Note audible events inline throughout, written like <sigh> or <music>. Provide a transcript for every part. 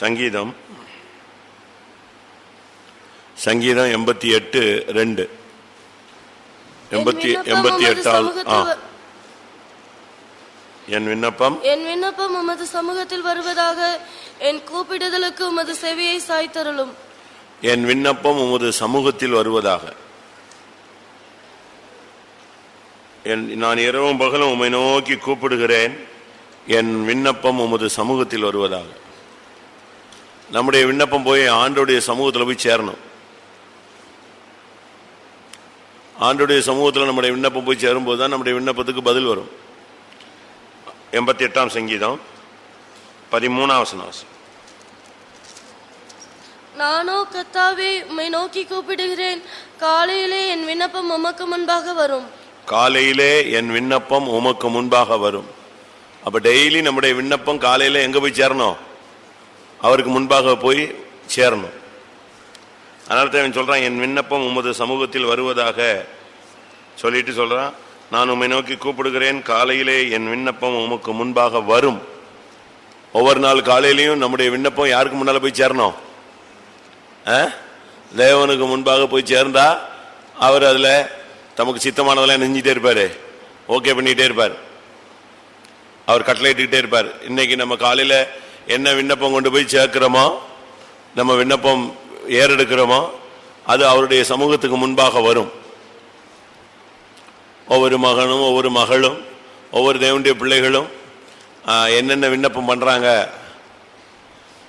சங்கீதம். சங்கீதம் எண்பத்தி எட்டு ரெண்டு. எண்பத்தி எண்பத்தி எட்டாவது ஆ. என் விண்ணப்பம்? என் விண்ணப்பம் உமது சமூகத்தில் வருவதாக என் கூப்பிடுதலுக்கு உமது செவியை சாய்த்தருளும். என் விண்ணப்பம் உமது சமூகத்தில் வருவதாக. என் நான் இரவும் பகலும் உம்மை நோக்கி கூப்பிடுகிறேன். என் விண்ணப்பம் உமது சமூகத்தில் வருவதாக. நம்முடைய விண்ணப்பம் போய் ஆண்டோடைய சமூகத்தில் போய் சேரணும். ஆண்டோடைய சமூகத்தில் நம்முடைய விண்ணப்பம் போய் சேரும்போது தான் நம்முடைய விண்ணப்பத்துக்கு பதில் வரும். எண்பத்தி எட்டாம் சங்கீதம் பதிமூணாம் வசனம். நானோ கத்தாவே உம்மை நோக்கி கூப்பிடுகிறேன். காலையிலே என் விண்ணப்பம் உமக்கு முன்பாக வரும். காலையிலே என் விண்ணப்பம் உமக்கு முன்பாக வரும். அப்ப டெய்லி நம்முடைய விண்ணப்பம் காலையில எங்க போய் சேரணும்? அவருக்கு முன்பாக போய் சேரணும். அதனால தான் சொல்கிறான் என் விண்ணப்பம் உமது சமூகத்தில் வருவதாக சொல்லிட்டு சொல்கிறான் நான் உம்மை நோக்கி கூப்பிடுகிறேன் காலையிலே என் விண்ணப்பம் உமக்கு முன்பாக வரும். ஒவ்வொரு நாள் காலையிலையும் நம்முடைய விண்ணப்பம் யாருக்கு முன்னால் போய் சேரணும்? ஆ? தேவனுக்கு முன்பாக போய் சேர்ந்தா அவர் அதில் தமக்கு சித்தமானதெல்லாம் நெஞ்சிட்டே இருப்பார். ஓகே பண்ணிகிட்டே இருப்பார். அவர் கட்டளையிட்டுக்கிட்டே இருப்பார். இன்னைக்கு நம்ம காலையில் என்ன விண்ணப்பம் கொண்டு போய் சேர்க்கிறோமோ நம்ம விண்ணப்பம் ஏறெடுக்கிறோமோ அது அவருடைய சமூகத்துக்கு முன்பாக வரும். ஒவ்வொரு மகனும் ஒவ்வொரு மகளும் ஒவ்வொரு தேவனுடைய பிள்ளைகளும் என்னென்ன விண்ணப்பம் பண்ணுறாங்க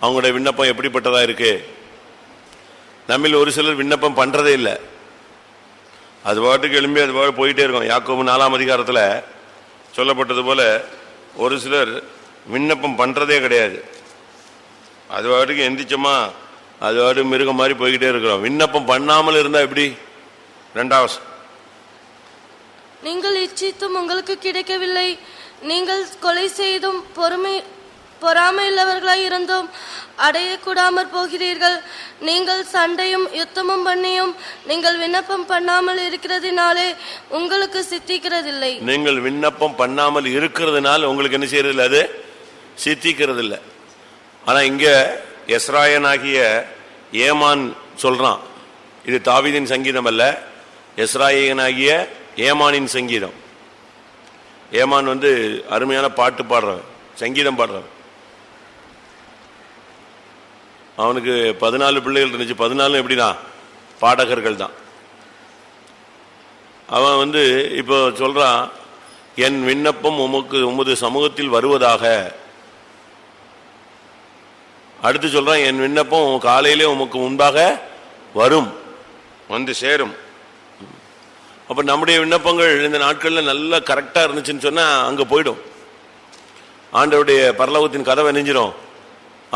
அவங்களுடைய விண்ணப்பம் எப்படிப்பட்டதாக இருக்கு? நம்மில் ஒரு சிலர் விண்ணப்பம் பண்ணுறதே இல்லை. அது பாட்டுக்கு எழும்பி அது பாட்டு போயிட்டே இருக்கும். யாக்கோபு நாலாம் அதிகாரத்தில் சொல்லப்பட்டது போல ஒரு சிலர் விண்ணப்பம் பண்றதே கிடையாது. அது பாட்டுக்கு எந்திரிச்சோமா அது பாட்டுக்கு மிருகம் மாதிரி போய்கிட்டே இருக்கிறோம். விண்ணப்பம் பண்ணாமல் இருந்தா எப்படி? ரெண்டாவது நீங்கள் இச்சித்தும் உங்களுக்கு கிடைக்கவில்லை. நீங்கள் கொலை செய்தும் பொறுமை பொறாமையுள்ளவர்களாய் இருந்தும் அடையக்கூடாமற் போகிறீர்கள். நீங்கள் சண்டையும் யுத்தமும் பண்ணியும் நீங்கள் விண்ணப்பம் பண்ணாமல் இருக்கிறதினாலே உங்களுக்கு சித்திக்கிறதில்லை. நீங்கள் விண்ணப்பம் பண்ணாமல் இருக்கிறதுனால உங்களுக்கு என்ன செய்யறது இல்லை அது? சித்திக்கிறது இல்லை ஆனால் இங்கே எஸ்ராயனாகிய ஏமான் சொல்கிறான் இது தாவிதின் சங்கீதம் அல்ல எஸ்ராயனாகிய ஏமானின் சங்கீதம். ஏமான் வந்து அருமையான பாட்டு பாடுறவன் சங்கீதம் பாடுறவன். அவனுக்கு பதினாலு பிள்ளைகள் இருந்துச்சு. பதினாலும் எப்படின்னா பாடகர்கள் தான். அவன் வந்து இப்போ சொல்கிறான் என் விண்ணப்பம் உமக்கு உமது சமூகத்தில் வருவதாக அடுத்து சொல்றான் என் விண்ணப்பம் காலையிலே உமக்கு முன்பாக வரும் வந்து சேரும். அப்ப நம்முடைய விண்ணப்பங்கள் இந்த நாட்கள்ல நல்லா கரெக்டா இருந்துச்சுன்னு சொன்னா அங்க போயிடும். ஆண்டவருடைய பரலோகத்தின் கதவை நெஞ்சிரும்.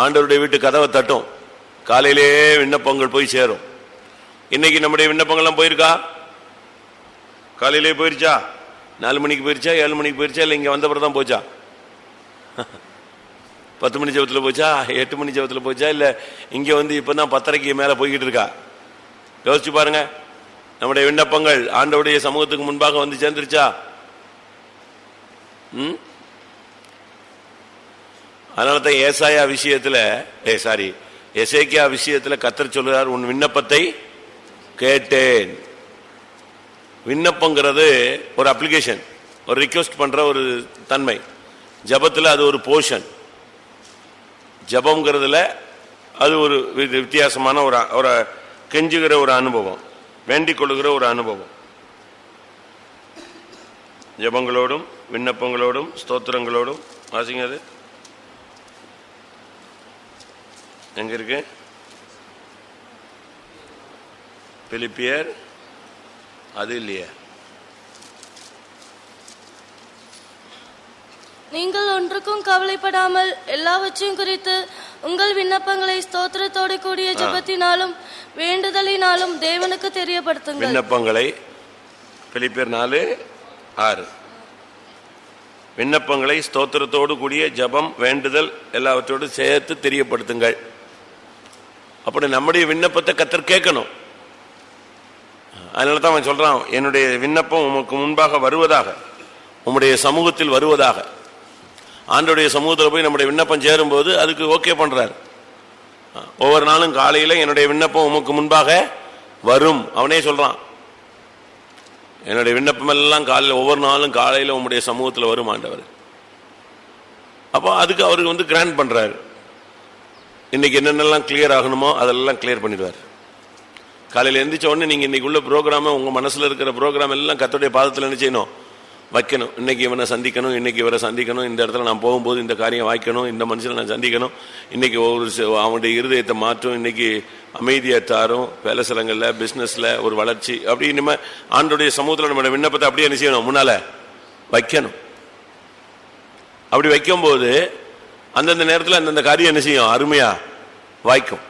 ஆண்டவருடைய வீட்டு கதவை தட்டும். காலையிலே விண்ணப்பங்கள் போய் சேரும். இன்னைக்கு நம்முடைய விண்ணப்பங்கள்லாம் போயிருக்கா? காலையிலே போயிருச்சா? நாலு மணிக்கு போயிருச்சா? ஏழு மணிக்கு போயிருச்சா? இல்லை இங்கே வந்த தான் போச்சா? பத்து மணி ஜபத்தில் போச்சா? எட்டு மணி ஜபத்தில் போச்சா? இல்லை இங்கே வந்து இப்போ தான் பத்தரைக்கு மேலே போய்கிட்டு இருக்கா? யோசிச்சு பாருங்க. நம்முடைய விண்ணப்பங்கள் ஆண்டவுடைய சமூகத்துக்கு முன்பாக வந்து சேர்ந்துருச்சா? ம்? அதனால தான் ஏசாயா விஷயத்தில் ஏ சாரி எசேக்கியா விஷயத்தில் கத்தர் சொல்கிறார் உன் விண்ணப்பத்தை கேட்டேன். விண்ணப்பங்கிறது ஒரு அப்ளிகேஷன் ஒரு ரிக்வெஸ்ட் பண்ணுற ஒரு தன்மை. ஜபத்தில் அது ஒரு போர்ஷன் ஜபங்கிறதுல அது ஒரு வித்தியாசமான ஒரு ஒரு கெஞ்சுகிற ஒரு அனுபவம் வேண்டிக் கொள்ளுகிற ஒரு அனுபவம். ஜபங்களோடும் விண்ணப்பங்களோடும் ஸ்தோத்திரங்களோடும் வாசிங்க அது. எங்க இருக்கு? பிலிப்பியர் அது இல்லையே. நீங்கள் ஒன்றுக்கும் கவலைப்படாமல் எல்லாவற்றையும் குறித்து உங்கள் விண்ணப்பங்களை ஸ்தோத்திரத்தோடு கூடிய ஜெபத்தினாலும் வேண்டுதலினாலும் தேவனுக்கு தெரியப்படுத்துங்கள். விண்ணப்பங்களை பிலிப்பியர் நாலு ஆறு. விண்ணப்பங்களை ஸ்தோத்திரத்தோடு கூடிய ஜபம் வேண்டுதல் எல்லாவற்றோடு சேர்த்து தெரியப்படுத்துங்கள். அப்படி நம்முடைய விண்ணப்பத்தை கத்தர் கேட்கணும். அதனால தான் அவன் சொல்றான் என்னுடைய விண்ணப்பம் உமக்கு முன்பாக வருவதாக உம்முடைய சமூகத்தில் வருவதாக. ஆண்டோடைய சமூகத்தில் போய் நம்முடைய விண்ணப்பம் சேரும்போது அதுக்கு ஓகே பண்ணுறார் ஒவ்வொரு நாளும் காலையில் என்னுடைய விண்ணப்பம் உமக்கு முன்பாக வரும். அவனே சொல்கிறான் என்னுடைய விண்ணப்பம் எல்லாம் காலையில் ஒவ்வொரு நாளும் காலையில் உம்முடைய சமூகத்தில் வரும் ஆண்டவர். அப்போ அதுக்கு அவருக்கு வந்து கிராண்ட் பண்ணுறார் இன்றைக்கி என்னென்னலாம் கிளியர் ஆகணுமோ அதெல்லாம் கிளியர் பண்ணிடுவார். காலையில் எந்திரிச்ச உடனே நீங்கள் இன்னைக்கு உள்ள ப்ரோக்ராம உங்க இருக்கிற ப்ரோக்ராம் எல்லாம் கத்தோடைய பாதத்தில் என்ன செய்யணும்? வைக்கணும். இன்னைக்கு இவனை சந்திக்கணும் இன்னைக்கு இவரை சந்திக்கணும் இந்த இடத்துல நான் போகும்போது இந்த காரியம் வாய்க்கணும் இந்த மனுஷனை நான் சந்திக்கணும். இன்னைக்கு ஒவ்வொரு அவனுடைய இருதயத்தை மாற்றும் இன்னைக்கு அமைதியை தாரும் வேலை ஸ்தலங்கள்ல பிஸ்னஸில் ஒரு வளர்ச்சி. அப்படி இனிமேல் ஆண்டுடைய சமூகத்தில் நம்மளோட விண்ணப்பத்தை அப்படியே என்ன செய்யணும்? முன்னால வைக்கணும். அப்படி வைக்கும்போது அந்தந்த நேரத்தில் அந்தந்த காரியம் என்ன செய்யும்? அருமையாக வாய்க்கும்.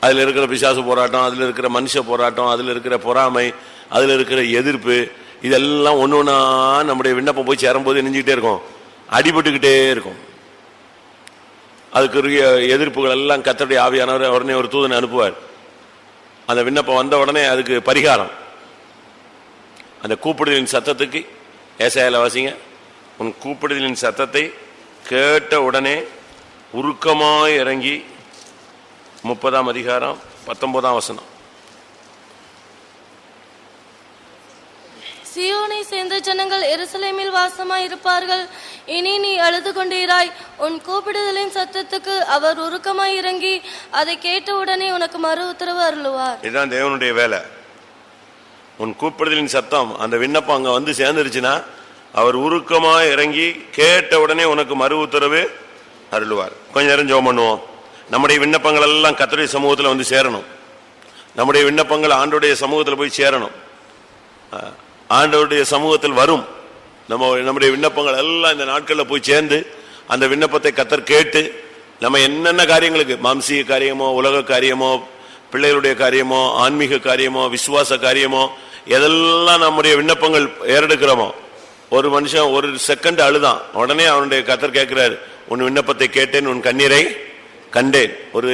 அதில் இருக்கிற பிசாசு போராட்டம் அதில் இருக்கிற மனுஷ போராட்டம் அதில் இருக்கிற பொறாமை அதில் இருக்கிற எதிர்ப்பு இதெல்லாம் ஒன்று ஒன்றா நம்முடைய விண்ணப்பம் போய் சேரும்போது நெஞ்சுக்கிட்டே இருக்கும். அடிபட்டுக்கிட்டே இருக்கும். அதுக்குரிய எதிர்ப்புகள் எல்லாம் கத்தருடைய ஆவியானவர் உடனே ஒரு தூதனை அனுப்புவார். அந்த விண்ணப்பம் வந்த உடனே அதுக்கு பரிகாரம். அந்த கூப்பிடுதலின் சத்தத்துக்கு ஏசாயில் வாசிங்க. உன் கூப்பிடுதலின் சத்தத்தை கேட்ட உடனே உருக்கமாக இறங்கி முப்பதாம் அதிகாரம் பத்தொன்பதாம் வசனம். சியோனை சேர்ந்த ஜனங்கள் எருசலேமில் வாசமாய் இருப்பார்கள் இனி நீ அழுது கொண்டீராய் உன் கூப்பிடுதலின் சத்தத்துக்கு அவர் உருக்கமாய் இறங்கி அதை கேட்ட உடனே உனக்கு மறு உத்தரவு அருளுவார். இதுதான் தேவனுடைய வேலை. உன் கூப்பிடுதலின் சத்தம் அந்த விண்ணப்பம் அங்க வந்து சேர்ந்துருச்சுன்னா அவர் உருக்கமா இறங்கி கேட்ட உடனே உனக்கு மறு உத்தரவு அருள்வார். கொஞ்ச நேரம் ஜோம் பண்ணுவோம். நம்முடைய விண்ணப்பங்கள் எல்லாம் கத்தருடைய சமூகத்தில் வந்து சேரணும். நம்முடைய விண்ணப்பங்கள் ஆண்டுடைய சமூகத்தில் போய் சேரணும். ஆண்டவருடைய சமூகத்தில் வரும். நம்ம நம்முடைய விண்ணப்பங்கள் எல்லாம் இந்த நாட்களில் போய் சேர்ந்து அந்த விண்ணப்பத்தை கத்தர் கேட்டு நம்ம என்னென்ன காரியங்களுக்கு மாம்சீக காரியமோ உலக காரியமோ பிள்ளைகளுடைய காரியமோ ஆன்மீக காரியமோ விசுவாச காரியமோ எதெல்லாம் நம்முடைய விண்ணப்பங்கள் ஏறெடுக்கிறோமோ ஒரு மனுஷன் ஒரு செகண்ட் அழுதான். உடனே அவனுடைய கத்தர் கேட்கிறாரு உன் விண்ணப்பத்தை கேட்டேன் உன் கண்ணீரை கண்டேன். ஒரு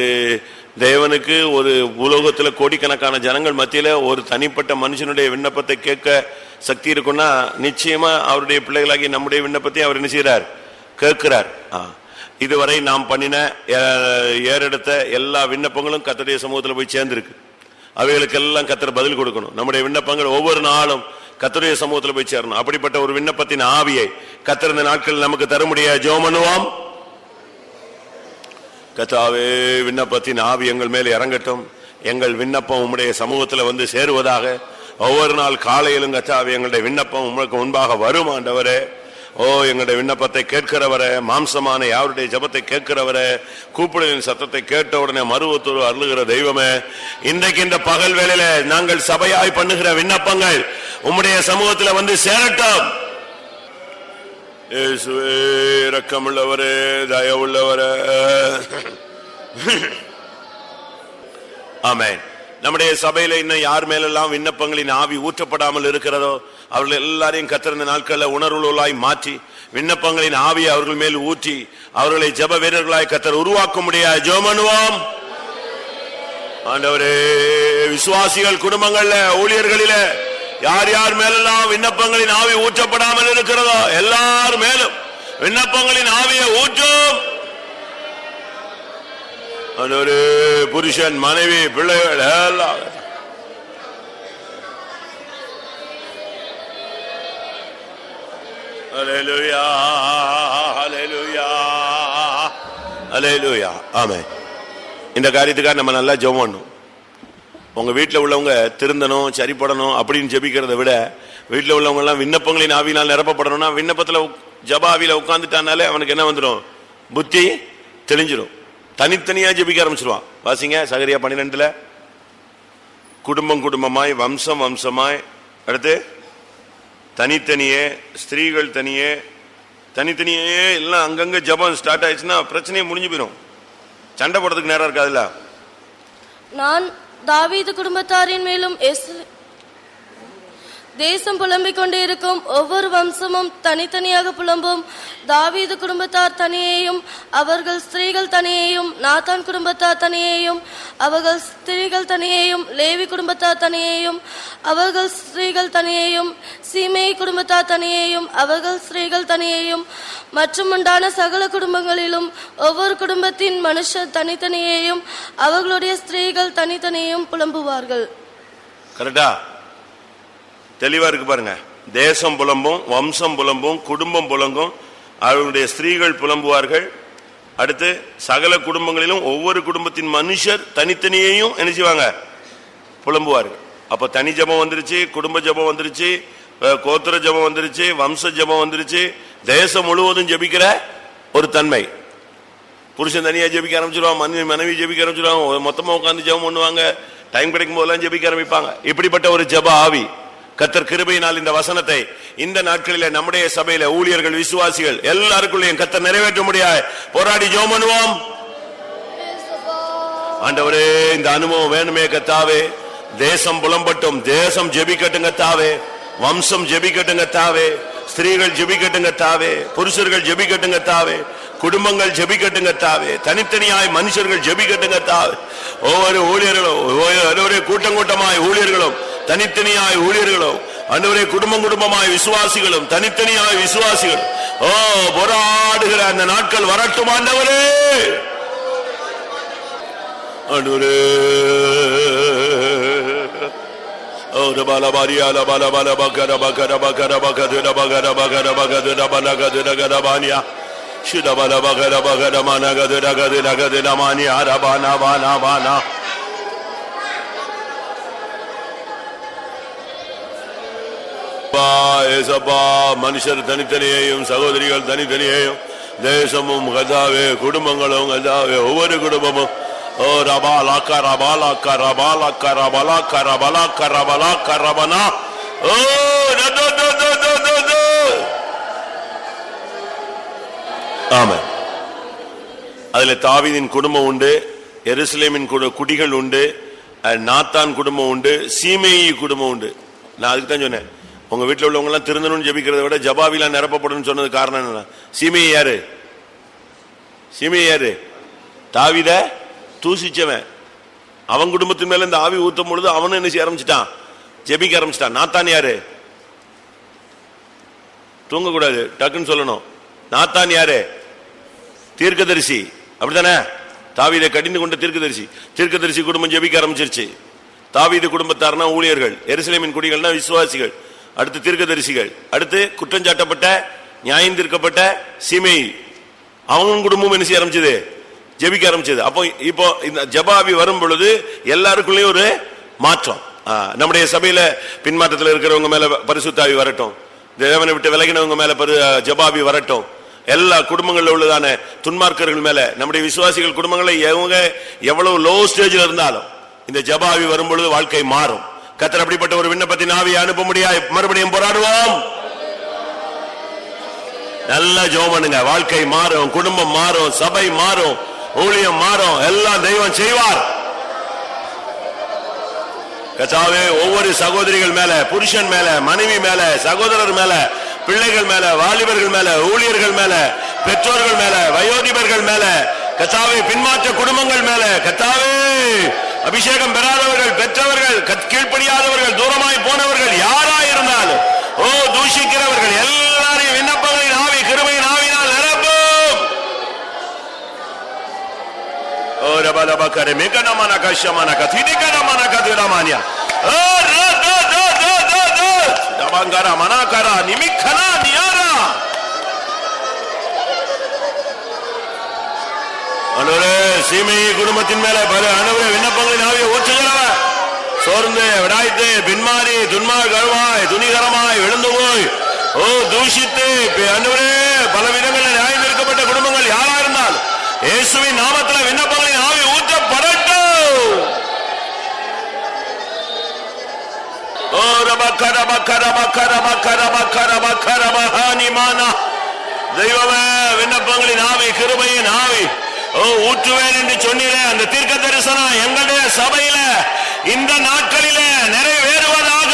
தேவனுக்கு ஒரு உலோகத்தில் கோடிக்கணக்கான ஜனங்கள் மத்தியில் ஒரு தனிப்பட்ட மனுஷனுடைய விண்ணப்பத்தை கேட்க சக்தி இருக்குன்னா நிச்சயமாக அவருடைய பிள்ளைகளாகி நம்முடைய விண்ணப்பத்தை அவர் என்ன செய்கிறார் கேட்கிறார். ஆ. இதுவரை நாம் பண்ணின ஏ- ஏறெடுத்த எல்லா விண்ணப்பங்களும் கத்தருடைய சமூகத்தில் போய் சேர்ந்துருக்கு. அவைகளுக்கெல்லாம் கத்தர் பதில் கொடுக்கணும். நம்முடைய விண்ணப்பங்கள் ஒவ்வொரு நாளும் கத்தருடைய சமூகத்தில் போய் சேரணும். அப்படிப்பட்ட ஒரு விண்ணப்பத்தின் ஆவியை கத்தர் நாட்கள் நமக்கு தர முடியாது ஜெபம் கத்தாவே விண்ணப்பத்தின் ஆவி எங்கள் மேல் இறங்கட்டும். எங்கள் விண்ணப்பம் உம்முடைய சமூகத்தில் வந்து சேருவதாக. ஒவ்வொரு நாள் காலையிலும் கத்தாவே எங்களுடைய விண்ணப்பம் உங்களுக்கு முன்பாக வரும் ஆண்டவரே. ஓ எங்களுடைய விண்ணப்பத்தை கேட்கிறவரே மாம்சமான யாருடைய ஜெபத்தை கேட்கிறவரே கூப்பிடுவின் சத்தத்தை கேட்ட உடனே மருவத்தூர் அருளுகிற தெய்வமே இன்றைக்கு இந்த பகல் வேலையில நாங்கள் சபையாய் பண்ணுகிற விண்ணப்பங்கள் உம்முடைய சமூகத்தில் வந்து சேரட்டும். இயேசுவே இரக்கமுள்ளவரே தயவுள்ளவரே. <laughs> ஆமென். நம்முடைய சபையில இன்னும் யார் மேலெல்லாம் விண்ணப்பங்களின் ஆவி ஊற்றப்படாமல் இருக்கிறதோ அவர்கள் எல்லாரையும் கத்திருந்த நாட்கள்ல உணர்வுகளாய் மாற்றி விண்ணப்பங்களின் ஆவியை அவர்கள் மேல் ஊற்றி அவர்களை ஜெப வீரர்களாய் கத்தர் உருவாக்க முடியாது ஜோமனுவோம் ஆண்டவரே விசுவாசிகள் குடும்பங்கள்ல ஊழியர்களில யார் யார் மேலெல்லாம் விண்ணப்பங்களின் ஆவி ஊற்றப்படாமல் இருக்கிறதோ எல்லார் மேலும் விண்ணப்பங்களின் ஆவியை ஊற்றும். ஒரு புருஷன் மனைவி பிள்ளைகள் எல்லாம் Hallelujah, hallelujah, hallelujah. ஆமென். இந்த காரியத்துக்காக நம்ம நல்லா ஜெபம் பண்ணணும் உங்க வீட்டில் உள்ளவங்க திருந்தணும் சரிப்படணும் அப்படின்னு ஜெபிக்கிறதை விட வீட்டில் உள்ளவங்கெல்லாம் விண்ணப்பங்களின் ஆவினால் நிரப்பப்படணும்னா விண்ணப்பத்தில் உக்- ஜெப அவனுக்கு என்ன வந்துடும் புத்தி தெளிஞ்சிடும் தனித்தனியா ஜெபிக்க ஆரம்பிச்சிருவான். வாசிங்க சகரியா பன்னிரெண்டுல. குடும்பம் குடும்பமாய் வம்சம் வம்சமாய். அடுத்து தனித்தனியே ஸ்திரீகள் தனியே. தனித்தனியே எல்லாம் அங்கங்க ஜபம் ஸ்டார்ட் ஆயிடுச்சுன்னா பிரச்சனையே முடிஞ்சு போயிடும் சண்டை போடுறதுக்கு நேரம் இருக்காதுல்ல? நான் தாவீது குடும்பத்தாரின் மேலும் தேசம் புலம்பிக் கொண்டே இருக்கும் ஒவ்வொரு வம்சமும் தனித்தனியாக புலம்பும். தாவீது குடும்பத்தார் தனியேயும் அவர்கள் ஸ்திரீகள் தனியேயும் நாத்தான் குடும்பத்தார் தனியேயும் அவர்கள் ஸ்திரீகள் தனியேயும் லேவி குடும்பத்தார் தனியேயும் அவர்கள் ஸ்திரீகள் தனியேயும் சீமை குடும்பத்தார் தனியேயும் அவர்கள் ஸ்திரீகள் தனியேயும் மற்றும் உண்டான சகல குடும்பங்களிலும் ஒவ்வொரு குடும்பத்தின் மனுஷர் தனித்தனியேயும் அவர்களுடைய ஸ்திரீகள் தனித்தனியையும் புலம்புவார்கள். கரெக்டா தெளிவாக இருக்கு பாருங்க. தேசம் புலம்பும் வம்சம் புலம்பும் குடும்பம் புலங்கும். அவர்களுடைய ஸ்திரீகள் புலம்புவார்கள். அடுத்து சகல குடும்பங்களிலும் ஒவ்வொரு குடும்பத்தின் மனுஷர் தனித்தனியையும் என்ன செய்வாங்க? புலம்புவார்கள். அப்போ தனி ஜபம் வந்துருச்சு குடும்ப ஜபம் வந்துருச்சு கோத்திர ஜபம் வந்துருச்சு வம்ச ஜபம் வந்துருச்சு. தேசம் முழுவதும் ஜெபிக்கிற ஒரு தன்மை. புருஷன் தனியாக ஜெபிக்க ஆரம்பிச்சிருவான் மனைவி மனைவி ஜெபிக்க ஆரம்பிச்சிருவாங்க மொத்தமாக உட்காந்து ஜெபம் பண்ணுவாங்க டைம் கிடைக்கும் போதெல்லாம் ஜெபிக்க ஆரம்பிப்பாங்க. இப்படிப்பட்ட ஒரு ஜப ஆவி. கத்தர் கிருபையினால் இந்த வசனத்தை இந்த நாட்களில நம்முடைய சபையில ஊழியர்கள் விசுவாசிகள் எல்லாருக்குள்ளேயும் கத்தர் நிறைவேற்ற முடியாது போராடி ஜோம் பண்ணுவோம் ஆண்டவரே இந்த அனுபவம் வேணுமே கத்தாவே. தேசம் புலம்பட்டும் தேசம் ஜெபிக்கட்டும் கத்தாவே. வம்சம் ஜெபிக்கட்டும் கத்தாவே. ஸ்திரீகள் ஜெபிக்கட்டும் தாவே புருஷர்கள் ஜெபிக்கட்டும் தாவே குடும்பங்கள் ஜெபிக்கட்டும் தாவே தனித்தனியாய் மனுஷர்கள் ஜெபிக்கட்டும் தாவே. ஒவ்வொரு ஊழியர்களும் ஒவ்வொரு கூட்டம் கூட்டமாய் ஊழியர்களும் தனித்தனியாய் ஊழியர்களும் அன்றுவரே குடும்பம் குடும்பமாய் விசுவாசிகளும் தனித்தனியாய் விசுவாசிகள் ஓ போராடுகிற அந்த நாட்கள் வரட்டும் ஆண்டவரே. ஆண்டவரே ஓ ரபால பாரியா லபால பால பக்கர பக்கர பக்கர பக்கது பகர பகர பகது பலகது நகரபானியா சுடபல பகர பகர மனகது நகது நகது நமானியா ரபானா பானா பானா அப்பா, ஏசப்பா மனுஷர் தனித்தனியையும் சகோதரிகள் தனித்தனியையும் தேசமும் கதாவே குடும்பங்களும் கதாவே ஒவ்வொரு குடும்பமும் ஓ ரபா லாக்கா ரபா லாக்கா ரபா லாக்கா ரபா லாக்கா ரபா லாக்கா ரபா ஓ ஆமா அதுல தாவிதின் குடும்பம் உண்டு எருசலேமின் குடிகள் உண்டு நாத்தான் குடும்பம் உண்டு சீமேயி குடும்பம் உண்டு. நான் அதுக்கு தான் சொன்னேன். உங்க வீட்டில் உள்ளவங்க எல்லாம் திருந்தணும்னு ஜெபிக்கிறத விட ஜபாவிலாம் நிரப்பப்படும் சொன்னது காரணம் என்ன சீமையை யாரு? சீமையை யாரு? தாவித? தூசிச்சவன். அவன் குடும்பத்தின் மேல இந்த ஆவி ஊத்தும் பொழுது அவனும் என்ன செய்ய ஆரம்பிச்சிட்டான்? ஜெபிக்க ஆரம்பிச்சிட்டான். நாத்தான் யாரு? தூங்கக்கூடாது. டக்குன்னு சொல்லணும். நாத்தான் யாரு? தீர்க்கதரிசி. அப்படித்தானே? தாவீதை கடிந்து கொண்ட தீர்க்கதரிசி. தீர்க்கதரிசி குடும்பம் ஜெபிக்க ஆரம்பிச்சிருச்சு. தாவீது குடும்பத்தார்னா ஊழியர்கள். எருசலேமின் குடிகள்னா விசுவாசிகள். அடுத்து தீர்க்கதரிசிகள். அடுத்து குற்றஞ்சாட்டப்பட்ட நியாயம் தீர்க்கப்பட்ட சீமை அவங்க குடும்பம் என்ன செய்ய ஆரம்பிச்சது? ஜெபிக்க ஆரம்பிச்சது. அப்போ இப்போ இந்த ஜபாபி வரும் பொழுது எல்லாருக்குள்ளேயும் ஒரு மாற்றம். நம்முடைய சபையில பின்மாற்றத்தில் இருக்கிறவங்க மேல பரிசுத்தாவி வரட்டும். தேவனை விட்டு விலகினவங்க மேல பரு ஜபாபி வரட்டும். எல்லா குடும்பங்கள்ல உள்ளதான துன்மார்க்கர்கள் மேல நம்முடைய விசுவாசிகள் குடும்பங்களை எவங்க எவ்வளவு லோ ஸ்டேஜ்ல இருந்தாலும் இந்த ஜபாவி வரும் பொழுது வாழ்க்கை மாறும். கத்தர் அப்படிப்பட்ட ஒரு விண்ணப்பத்தின் ஆவியை அனுப்ப முடியாது மறுபடியும் போராடுவோம். நல்ல ஜெபம் பண்ணுங்க. வாழ்க்கை மாறும் குடும்பம் மாறும் சபை மாறும். ஊழியம் மாறும். எல்லாம் தெய்வம் செய்வார். கச்சாவே ஒவ்வொரு சகோதரிகள் மேல புருஷன் மேல மனைவி மேல சகோதரர் மேல பிள்ளைகள் மேல வாலிபர்கள் மேல ஊழியர்கள் மேல பெற்றோர்கள் மேல வயோதிபர்கள் மேல கச்சாவே பின்மாற்ற குடும்பங்கள் மேல கத்தாவே அபிஷேகம் பெறாதவர்கள் பெற்றவர்கள் கத்- கீழ்ப்படியாதவர்கள் தூரமாய் போனவர்கள் யாரா இருந்தாலும் ஓ தூஷிக்கிறவர்கள் எல்லாரையும் விண்ணப்பங்கள் ஆவி கிருபையின் ஆவினால் நிரப்பும் ஓ ரபல பக்கர மேகனமான கஷ்யமான கதிடிகனமான கதிரமானியா ஓ ர த த த த Dabangara தபங்கர மனாகர nimikhana niara. அனுவரே சீமையை குடும்பத்தின் மேல பல அனுவரே விண்ணப்பங்களின் ஆவிய ஊற்றுகிறவ சோர்ந்து விடாய்த்து பின்மாறி துன்மா கழுவாய் துணிகரமாய் விழுந்து போய் ஓ தூஷித்து அனுவரே பல விதங்களில் நியாயம் இருக்க இயேசுவின் நாமத்தில் விண்ணப்பங்களின் ஆவி ஊற்றப்படட்டும். ஓ ரபக்க ரபக்க ரபக்க ரபக்க ரபக்க ரபக்க ரபஹானிமானா தெய்வமே விண்ணப்பங்களின் ஆவி கிருபையின் ஆவி. ஓ ஊற்றுவேன் என்று சொன்னீரே அந்த தீர்க்க தரிசனம் எங்களுடைய சபையில இந்த நாட்களில நிறைவேறுவதாக.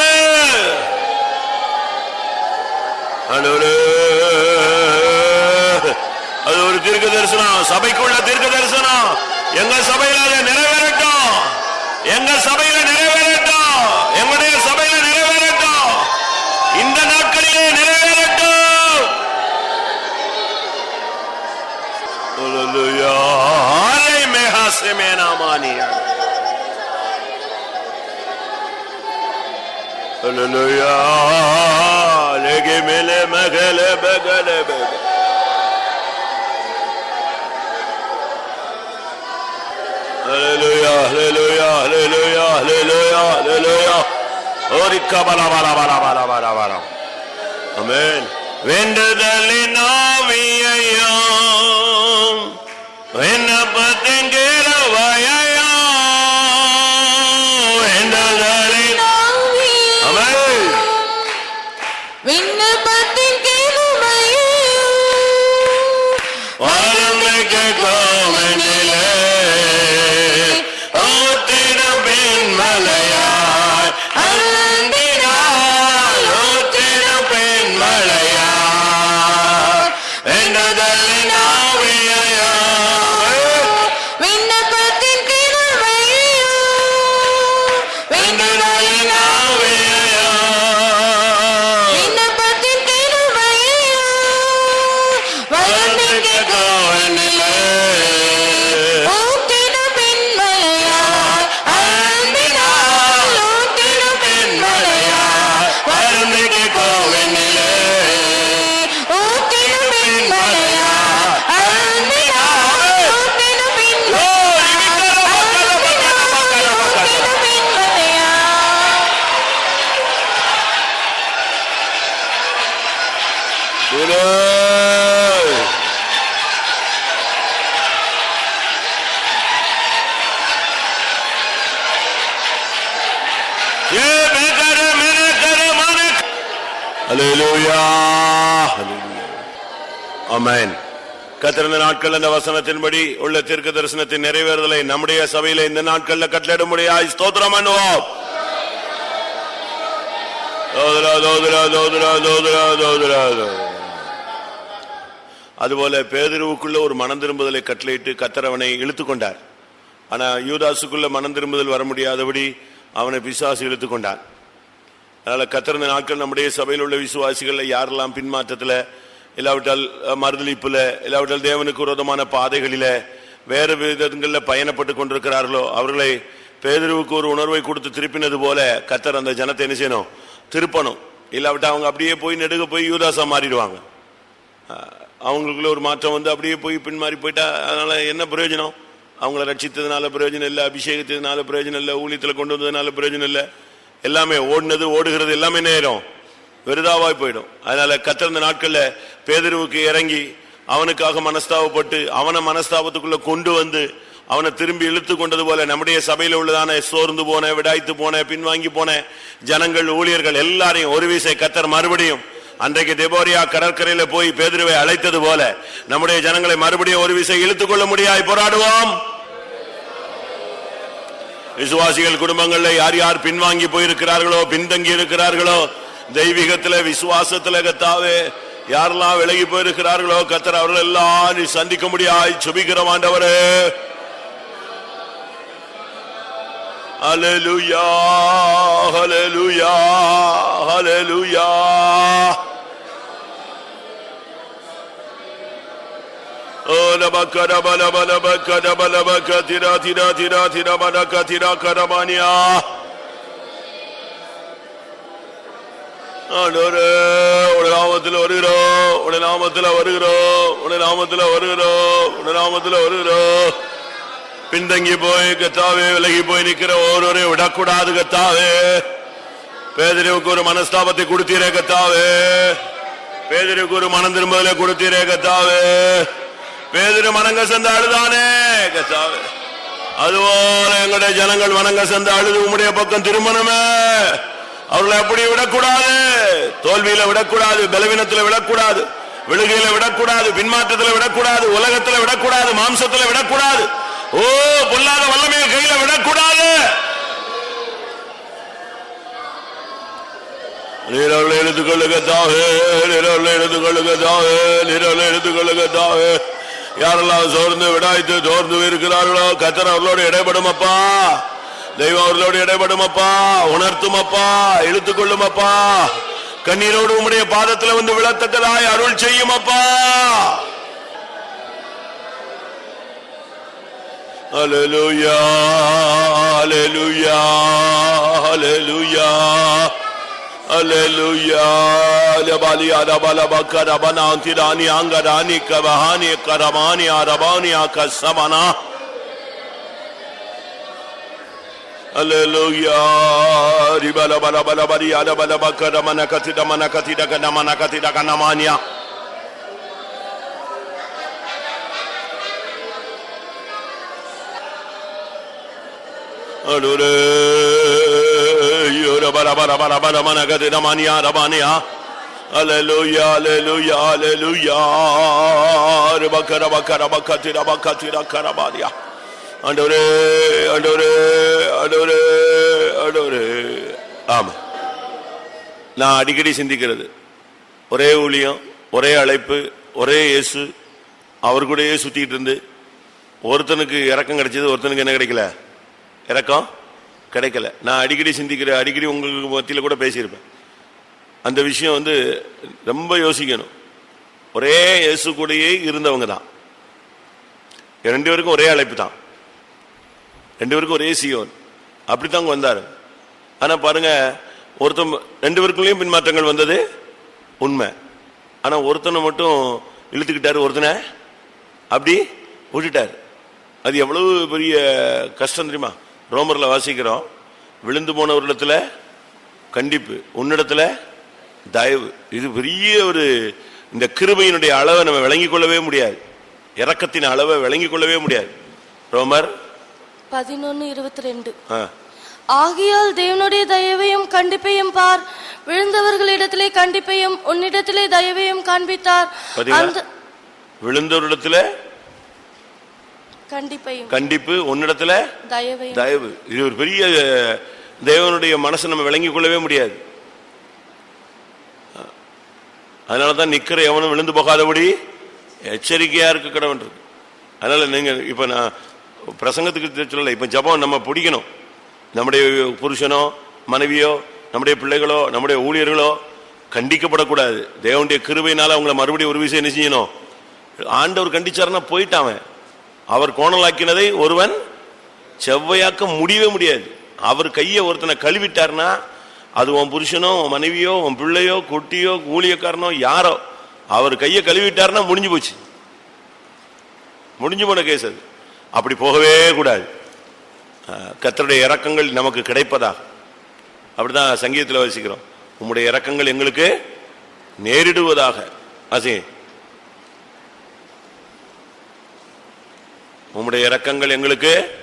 ஆண்டவரே, தீர்க்க தரிசனம் சபைக்குள்ள தீர்க்க தரிசனம் எங்க சபையில அதை நிறைவேறட்டும். எங்க சபையில நிறைவேறட்டும். எங்களுடைய சபையில நிறைவேறட்டும். இந்த நாட்களிலே நிறைவேறட்டும். மேனாமானியா Hare meha semena mania. Hallelujah. Lege mele megele begele bege. Hallelujah, hallelujah, hallelujah, hallelujah, hallelujah. Orika bala bala bala bala bala bala. Amen. வேண்டுதலின் கத்திருந்த நாட்கள் அந்த வசனத்தின்படி உள்ள தீர்க்க தரிசனத்தின் நிறைவேறுதலை நம்முடைய சபையில இந்த நாட்கள்ல கட்டளிட முடியாது ஸ்தோத்திரம் பண்ணுவோம். அதுபோல பேதருவுக்குள்ள ஒரு மனம் திரும்புதலை கட்டளையிட்டு கத்திரவனை இழுத்து கொண்டார் ஆனா யூதாசுக்குள்ள மனம் திரும்புதல் வர முடியாதபடி அவனை பிசாசு இழுத்து கொண்டான். அதனால கத்திரந்த நாட்கள் நம்முடைய சபையில் உள்ள விசுவாசிகள் யாரெல்லாம் பின்மாற்றத்தில் இல்லாவிட்டால் மறுதளிப்பில் இல்லாவிட்டால் தேவனுக்கு விரோதமான பாதைகளில் வேறு விதங்களில் பயணப்பட்டு கொண்டிருக்கிறார்களோ அவர்களை பேதறிவுக்கு ஒரு உணர்வை கொடுத்து திருப்பினது போல கத்தர் அந்த ஜனத்தை என்ன செய்யணும்? திருப்பணும். இல்லாவிட்டால் அவங்க அப்படியே போய் நெடுக போய் யூதாசா மாறிடுவாங்க. அவங்களுக்குள்ள ஒரு மாற்றம் வந்து அப்படியே போய் பின்மாறி போயிட்டா அதனால் என்ன பிரயோஜனம்? அவங்கள ரட்சித்ததுனால பிரயோஜனம் இல்லை அபிஷேகத்தினால பிரயோஜனம் இல்லை ஊழியத்தில் கொண்டு வந்ததுனால பிரயோஜனம் இல்லை. எல்லாமே ஓடினது ஓடுகிறது எல்லாமே நேரம். வெறுதாவாய் போயிடும். அதனால கத்திருந்த நாட்களில் பேதருவுக்கு இறங்கி அவனுக்காக மனஸ்தாபப்பட்டு அவனை மனஸ்தாபத்துக்குள்ள கொண்டு வந்து அவனை திரும்பி இழுத்து கொண்டது போல நம்முடைய சபையில் உள்ளதான சோர்ந்து போன விடாய்த்து போன பின்வாங்கி போன ஜனங்கள் ஊழியர்கள் எல்லாரையும் ஒரு வீசை கத்தர் மறுபடியும் அன்றைக்கு தெபோரியா கடற்கரையில போய் பேதுருவை அழைத்தது போல நம்முடைய ஜனங்களை மறுபடியும் ஒரு விசை இழுத்துக் கொள்ள முடியாய் போராடுவோம். விசுவாசிகள் குடும்பங்கள்ல யார் யார் பின்வாங்கி போயிருக்கிறார்களோ பின்தங்கி இருக்கிறார்களோ தெய்வீகத்துல விசுவாசத்துல கத்தாவே யாரெல்லாம் விலகி போயிருக்கிறார்களோ கத்தர் அவர்கள் எல்லாம் நீ சந்திக்க முடியாய் சுபிக்கிற ஆண்டவரே. அலலுயா அலலுயா ஹalleluya. Oh, நாமத்தில் வருகிறோம் உடைய நாமத்தில் வருகிறோம் உடைய நாமத்தில் வருகிறோம் உடைய நாமத்தில் வருகிறோம். பின்தங்கி போய் கத்தாவே விலகி போய் நிக்கிற ஒருவரையும் விடக்கூடாது கத்தாவே. பேதறிவுக்கு ஒரு மனஸ்தாபத்தை கொடுத்தீரே கத்தாவே. பேதறிவுக்கு ஒரு மனம் திரும்பதிலே கொடுத்தீரே கத்தாவே. பேதிரு மனங்க சென்று அழுதானே? கத்தாவே அதுபோல எங்களுடைய ஜனங்கள் வணங்க சென்று அழுது உம்முடைய பக்கம் திருமணமே. அவர்களை அப்படி விடக்கூடாது. தோல்வியில விடக்கூடாது பலவீனத்தில் விடக்கூடாது விழுகையில விடக்கூடாது பின்மாற்றத்துல விடக்கூடாது உலகத்துல விடக்கூடாது மாம்சத்தில் விடக்கூடாது. ஓ பொல்லாத வல்லமையை கையில விடக்கூடாது. நீரவளை எடுத்துக்கொள்ளுக தாவே நீரவளை எடுத்துக்கொள்ளுக தாவே நீரவளை எடுத்துக்கொள்ளுக தாவே. யாரெல்லாம் சோர்ந்து விடாய்த்து சோர்ந்து இருக்கிறார்களோ கத்தர் அவர்களோடு இடைபடும் அப்பா தெய்வம் அவர்களோடு இடைபடும் அப்பா உணர்த்தும் அப்பா இழுத்துக்கொள்ளும் அப்பா கண்ணீரோடு உம்முடைய பாதத்துல வந்து விழத்தக்கதாய் அருள் செய்யும் அப்பா Hallelujah, hallelujah, hallelujah, Hallelujah. Lebali adabalaba karabana antirani angarani kabahani karabani arabani akasamana. Hallelujah. Ribala bala bala bari ada bala baka da mana kati da mana kati da kana mana kati da kana mania. Adore. Hallelujah, hallelujah, hallelujah. Rabakara bakara bakati rabakati rakarabadia. Adore, adore, adore, adore. ஆமா நான் அடிக்கடி சிந்திக்கிறது ஒரே ஊழியம் ஒரே அழைப்பு ஒரே இயேசு அவர் கூடயே சுற்றிக்கிட்டு இருந்து ஒருத்தனுக்கு இறக்கம் கிடைச்சது ஒருத்தனுக்கு என்ன கிடைக்கல இறக்கம் கிடைக்கல. நான் அடிக்கடி சிந்திக்கிற அடிக்கடி உங்களுக்கு மத்தியில் கூட பேசியிருப்பேன். அந்த விஷயம் வந்து ரொம்ப யோசிக்கணும். ஒரே இயேசு கூடயே இருந்தவங்க தான். ரெண்டு பேருக்கும் ஒரே அழைப்பு தான். ரெண்டு பேருக்கும் ஒரே சியோன். அப்படித்தான் வந்தாரு. ஆனா பாருங்க ஒருத்தன் ரெண்டு பேருக்குள்ளேயும் பின்மாற்றங்கள் வந்தது உண்மை. ஆனா ஒருத்தனை மட்டும் இழுத்துக்கிட்டாரு ஒருத்தனை அப்படி விட்டுட்டாரு. அது எவ்வளவு பெரிய கஷ்டம் தெரியுமா? ரோமர்ல வாசிக்கிறோம். விழுந்து போன ஒரு இடத்துல கண்டிப்பு உன்னிடத்துல தயவு. இது பெரிய ஒரு இந்த கிருபையினுடைய அளவை நம்ம விளங்கிக் கொள்ளவே முடியாது. இரக்கத்தின் அளவை விளங்கிக் கொள்ளவே முடியாது. ரோமர்? பதினொன்னு இருபத்தி ரெண்டு ஆகையால் தேவனுடைய தயவையும் கண்டிப்பையும் பார். விழுந்தவர்களிடத்திலே கண்டிப்பையும் உன்னிடத்திலே தயவையும் காண்பித்தார். பாத்தீங்களா? அந்த விழுந்த ஒரு இடத்துல கண்டிப்பையும். கண்டிப்பு உன்னிடத்துல தயவையும். தயவு. இது ஒரு பெரிய தேவனுடைய மனசை நம்ம விளங்கிக் கொள்ளவே முடியாது. அதனாலதான் நிக்கிற எவனும் விழுந்து போகாதபடி எச்சரிக்கையா இருக்க கடவன் இருக்கு. அதனால நீங்க இப்ப நான் பிரசங்கத்துக்கு சொல்லல இப்ப ஜெபம் நம்ம பிடிக்கணும். நம்முடைய புருஷனோ மனைவியோ நம்முடைய பிள்ளைகளோ நம்முடைய ஊழியர்களோ கண்டிக்கப்படக்கூடாது. தேவனுடைய கிருபையினால அவங்கள மறுபடியும் ஒரு விஷயம் என்ன செய்யணும்? ஆண்டவர் கண்டிச்சாருன்னா போயிட்டான் அவன். அவர் கோணலாக்கினதை ஒருவன் செவ்வையாக்க முடியவே முடியாது. அவர் கையை ஒருத்தனை கழுவிட்டார்னா அது உன் புருஷனோ உன் மனைவியோ உன் பிள்ளையோ குட்டியோ ஊழியக்காரனோ யாரோ அவர் கையை கழுவிட்டார்னா முடிஞ்சு போச்சு. முடிஞ்சு போன கேஸ் அது. அப்படி போகவே கூடாது. கத்தருடைய இறக்கங்கள் நமக்கு கிடைப்பதாக அப்படிதான் சங்கீதத்தில் வசிக்கிறோம். உம்முடைய இறக்கங்கள் எங்களுக்கு நேரிடுவதாக. அசிங்க உம்முடைய இறக்கங்கள் எங்களுக்கு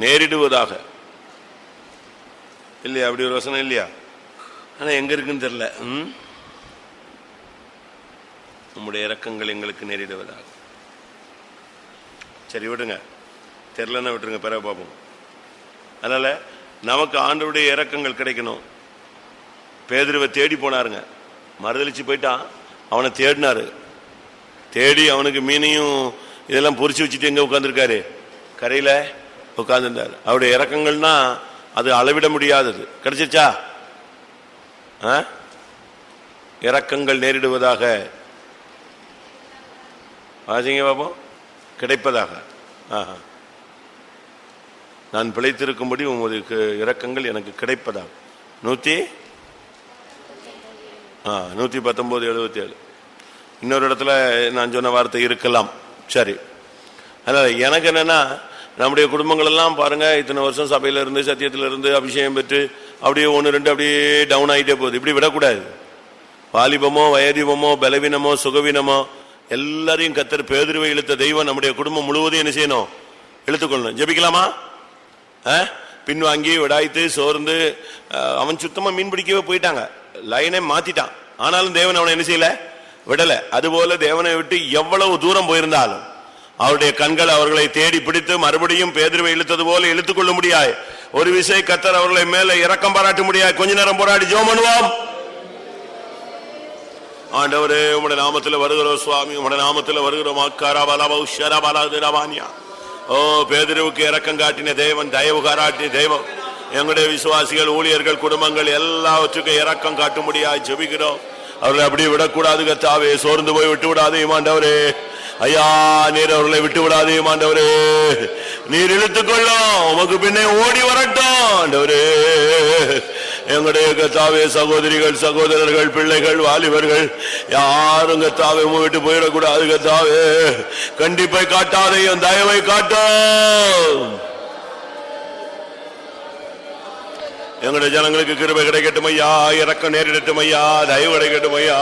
நேரிடுவதாக. இல்லையா? அப்படி ஒரு வசனம் இல்லையா? ஆனா எங்க இருக்குன்னு தெரியல. ம்? உம்முடைய இறக்கங்கள் எங்களுக்கு நேரிடுவதாக. சரி விடுங்க. தெரிலன்னா விட்டுருங்க. பிறகு பார்ப்போம். அதனால நமக்கு ஆண்டவுடைய இறக்கங்கள் கிடைக்கணும். பேதுருவை தேடி போனாருங்க. மறுதளிச்சு போயிட்டான். அவனை தேடினாரு. தேடி அவனுக்கு மீனையும் இதெல்லாம் பொரிச்சு வச்சுட்டு எங்க உட்காந்துருக்காரு கரையில உட்காந்துருந்தாரு அவருடைய இறக்கங்கள்னா அது அளவிட முடியாதது. கிடைச்சிச்சா ஆ? நேரிடுவதாக. வாசிங்க பாபம் கிடைப்பதாக. ஆஹா. நான் பிழைத்திருக்கும்படி உமது இறக்கங்கள் எனக்கு கிடைப்பதாக. நூத்தி? ஆ, நூத்தி பத்தொன்பது எழுபத்தி ஏழு. இன்னொரு இடத்துல நான் சொன்ன வார்த்தை இருக்கலாம். சரி. அதனால் எனக்கு என்னன்னா நம்முடைய குடும்பங்களெல்லாம் பாருங்கள் இத்தனை வருஷம் சபையில் இருந்து சத்தியத்தில் இருந்து அபிஷேகம் பெற்று அப்படியே ஒன்று ரெண்டு அப்படியே டவுன் ஆகிட்டே போகுது. இப்படி விடக்கூடாது. வாலிபமோ வயதீபமோ பலவீனமோ சுகவீனமோ எல்லாரையும் கத்தர் பேதிருவை இழுத்த தெய்வம் நம்முடைய குடும்பம் முழுவதும் என்ன செய்யணும்? இழுத்துக்கொள்ளணும். ஜெபிக்கலாமா? ஆ? பின்வாங்கி விடாய்த்து சோர்ந்து அவன் சுத்தமாக மீன் பிடிக்கவே போயிட்டாங்க. லைனே மாற்றிட்டான் ஆனாலும் தேவன் அவனை என்ன செய்யலை? விடல. அதுபோல தேவனை விட்டு எவ்வளவு தூரம் போயிருந்தாலும் அவருடைய கண்கள் அவர்களை தேடி பிடித்து மறுபடியும் பேதுருவை இழுத்தது போல இழுத்துக் கொள்ள முடியாது ஒரு விசை கத்தர் அவர்களை மேல இறக்கம் பாராட்ட முடியாது கொஞ்ச நேரம் போராடி ஜோம் பண்ணுவோம். ஆண்டவரே உடைய நாமத்தில் வருகிறோம் சுவாமி உடைய நாமத்தில் வருகிறோம். அக்காரா பலா உஷரா ஓ பேதுருவுக்கு இறக்கம் காட்டின தேவன் தயவு காராட்டின தெய்வம். எங்களுடைய விசுவாசிகள் ஊழியர்கள் குடும்பங்கள் எல்லாவற்றுக்கும் இரக்கம் காட்டும்படியாய் ஜெபிக்கிறோம். அவர்களை அப்படியே விடக்கூடாது கத்தாவே சோர்ந்து போய் விட்டு விடாதே மாண்டவரே. ஐயா நீர் அவர்களை விட்டு விடாதே மாண்டவரே. நீர் இழுத்துக்கொள்ளும் உமக்கு பின்னே ஓடி வரட்டும் ஆண்டவரே. எங்களுடைய கத்தாவே சகோதரிகள் சகோதரர்கள் பிள்ளைகள் வாலிபர்கள் யாரும் கத்தாவே உங்க விட்டு போயிடக்கூடாது கத்தாவே கண்டிப்பை காட்டாதையும் தயவை காட்டும். எங்களுடைய ஜனங்களுக்கு கிருபை கிடைக்கட்டும் ஐயா இறக்கம் நேரிடட்டும் ஐயா தயவு கிடைக்கட்டும் ஐயா.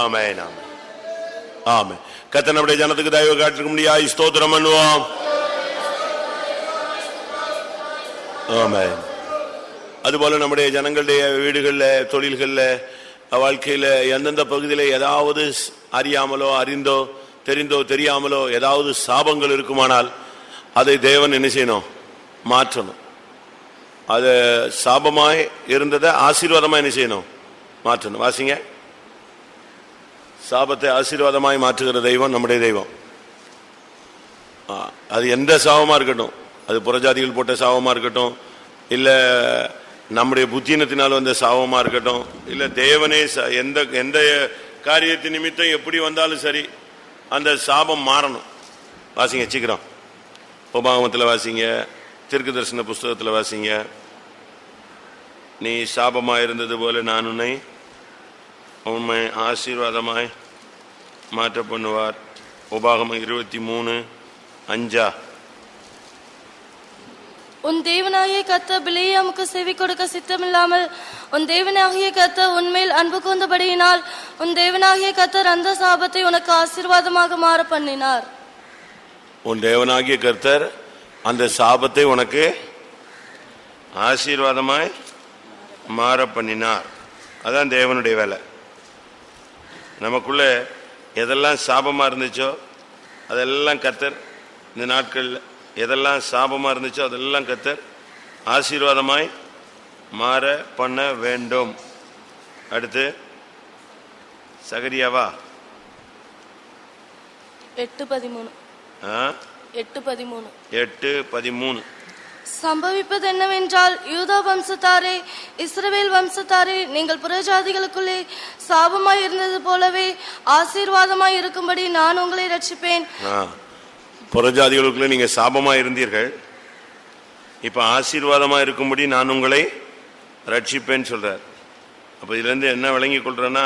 ஆமே நாம ஆமே ஆமென். கத்த நம்முடைய ஜனத்துக்கு தயவு காட்டிருக்க முடியா? ஸ்தோத்திரம் பண்ணுவோம். ஆமே அதுபோல நம்முடைய ஜனங்களுடைய வீடுகளில் தொழில்களில் வாழ்க்கையில் எந்தெந்த பகுதியில் ஏதாவது அறியாமலோ அறிந்தோ தெரிந்தோ தெரியாமலோ ஏதாவது சாபங்கள் இருக்குமானால் அதை தேவன் என்ன செய்யணும்? மாற்றணும். அது சாபமாய் இருந்ததை ஆசீர்வாதமாக என்ன செய்யணும்? மாற்றணும். வாசிங்க. சாபத்தை ஆசீர்வாதமாய் மாற்றுகிற தெய்வம் நம்முடைய தெய்வம். அது எந்த சாபமாக இருக்கட்டும். அது புறஜாதிகள் போட்ட சாபமாக இருக்கட்டும். இல்லை நம்முடைய புத்தினத்தினால் வந்த சாபமாக இருக்கட்டும். இல்லை தேவனே ச- எந்த எந்த காரியத்தின் நிமித்தம் எப்படி வந்தாலும் சரி அந்த சாபம் மாறணும். வாசிங்க சீக்கிரம். உபாகமத்தில் வாசிங்க திருக்கு தரிசன புஸ்தகத்தில் வாசிங்க. நீ சாபமாக இருந்தது போல நான் உன்னை உண்மை ஆசீர்வாதமாய் மாற்ற பண்ணுவார். உபாகமம் இருபத்தி மூணு அஞ்சா. உன் தேவனாகிய கத்த பிலேயாமுக்கு செவி கொடுக்க சித்தமில்லாமல் உன் தேவனாகிய கத்த உன்மேல் அன்பு கூர்ந்தபடியினால் உன் தேவனாகிய கத்தர் அந்த சாபத்தை உனக்கு ஆசீர்வாதமாக மாற பண்ணினார். உன் தேவனாகிய கர்த்தர் அந்த சாபத்தை உனக்கு ஆசீர்வாதமாய் மாற பண்ணினார். அதான் தேவனுடைய வேலை. நமக்குள்ள எதெல்லாம் சாபமாக இருந்துச்சோ அதெல்லாம் கர்த்தர் இந்த நாட்களில் எதெல்லாம் சாபமா இருந்துச்சோ அதெல்லாம் கத்தர் ஆசீர்வாதமாய் மாற பண்ண வேண்டும். அடுத்து சகரியாவா? எட்டு பதிமூணு? எட்டு பதிமூணு. எட்டு பதிமூணு. சம்பவிப்பது என்னவென்றால் யூதா வம்சத்தாரே இஸ்ரவேல் வம்சத்தாரே நீங்கள் புறஜாதிகளுக்குள்ளே சாபமாய் இருந்தது போலவே ஆசீர்வாதமாய் இருக்கும்படி நான் உங்களை ரட்சிப்பேன். புறஜாதிகளுக்குள்ள நீங்க சாபமா இருந்தீர்கள். இப்ப ஆசீர்வாதமா இருக்கும்படி நான் உங்களை ரட்சிப்பேன்னு சொல்கிறார் அப்ப இதுல இருந்து என்ன விளங்கி கொள்றேன்னா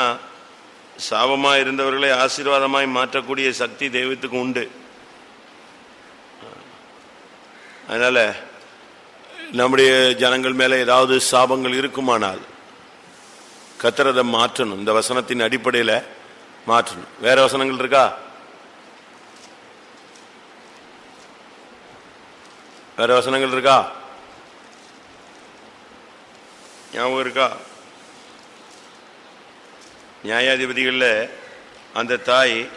சாபமா இருந்தவர்களை ஆசீர்வாதமாய் மாற்றக்கூடிய சக்தி தெய்வத்துக்கு உண்டு. அதனால நம்முடைய ஜனங்கள் மேல ஏதாவது சாபங்கள் இருக்குமானால் கத்திரதை மாற்றணும். இந்த வசனத்தின் அடிப்படையில மாற்றணும். வேற வசனங்கள் இருக்கா? வேற வசனங்கள் இருக்கா? ஞாபகம் இருக்கா? நியாயாதிபதிகளில் அந்த தாய்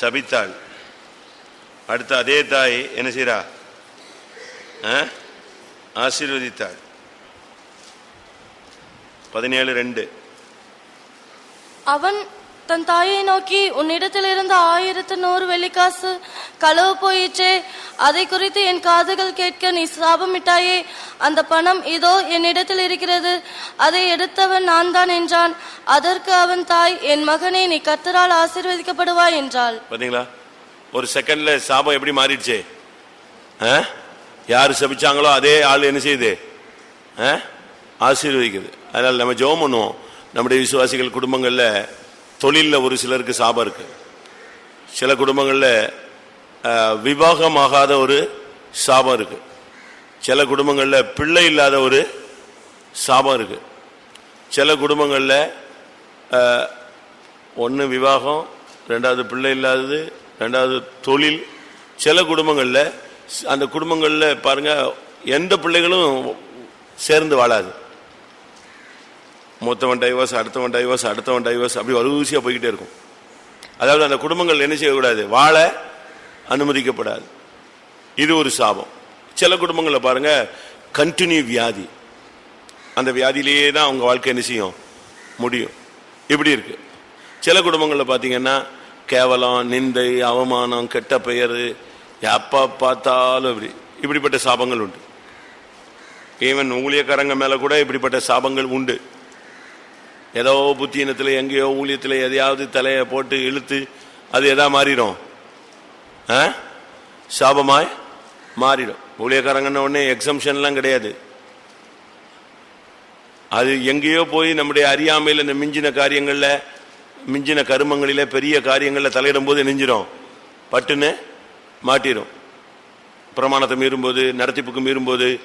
சபித்தாள். அடுத்த அதே தாய் என்ன செய்றா? ஆ? ஆசீர்வதித்தாள். பதினேழு ரெண்டு. அவன் தன் தாயை நோக்கி உன்னிடத்தில் இருந்த ஆயிரத்து நூறு வெள்ளிக்காசு களவு போயிற்றே. அதை குறித்து என் காதுகள் கேட்க நீ சாபமிட்டாயே. அந்த பணம் இதோ என்னிடத்தில் இருக்கிறது. அதை எடுத்தவன் நான் தான் என்றான். அதற்கு அவன் தாய் என் மகனே நீ கத்தரால் ஆசீர்வதிக்கப்படுவாய் என்றாள். பாத்தீங்களா? ஒரு செகண்ட்ல சாபம் எப்படி மாறிடுச்சு? ஆ? யாரு சபிச்சாங்களோ அதே ஆள் என்ன செய்யுது? ஆ? ஆசீர்வதிக்குது. அதனால நம்ம ஜோம் பண்ணுவோம். நம்முடைய விசுவாசிகள் குடும்பங்கள்ல தொழிலில் ஒரு சிலருக்கு சாபம் இருக்கு. சில குடும்பங்களில் விவாகமாகாத ஒரு சாபம் இருக்கு. சில குடும்பங்களில் பிள்ளை இல்லாத ஒரு சாபம் இருக்கு. சில குடும்பங்களில் ஒன்று விவாகம் ரெண்டாவது பிள்ளை இல்லாதது ரெண்டாவது தொழில். சில குடும்பங்களில் அந்த குடும்பங்களில் பாருங்கள் எந்த பிள்ளைகளும் சேர்ந்து வாழாது. மூத்தவன் டைவர்ஸ் அடுத்தவன் டைவர்ஸ் அடுத்தவன் டைவர்ஸ் அப்படி வரிசையாக போய்கிட்டே இருக்கும். அதாவது அந்த குடும்பங்கள் என்ன செய்யக்கூடாது? வாழ அனுமதிக்கப்படாது. இது ஒரு சாபம். சில குடும்பங்களில் பாருங்கள் கண்டினியூ வியாதி. அந்த வியாதியிலேயே தான் அவங்க வாழ்க்கை என்ன செய்யும்? முடியும். இப்படி இருக்கு. சில குடும்பங்களில் பார்த்தீங்கன்னா கேவலம் நிந்தை அவமானம் கெட்ட பெயர் எப்போ பார்த்தாலும் இப்படி. இப்படிப்பட்ட சாபங்கள் உண்டு. ஈவன் ஊழியக்காரங்க மேலே கூட இப்படிப்பட்ட சாபங்கள் உண்டு. ஏதோ புத்தியினத்தில் எங்கேயோ ஊழியத்தில் எதையாவது தலையை போட்டு இழுத்து அது எதா மாறிடும்? ஆ? சாபமாய் மாறிடும். ஊழியக்காரங்கன்ன உடனே எக்ஸம்ஷன்லாம் கிடையாது. அது எங்கேயோ போய் நம்முடைய அறியாமையில் இந்த மிஞ்சின காரியங்களில் மிஞ்சின கருமங்களில் பெரிய காரியங்களில் தலையிடும் போது நெஞ்சிடும் பட்டுன்னு மாட்டிடும் பிரமாணத்தை மீறும்போது நடத்திப்புக்கு மீறும்போது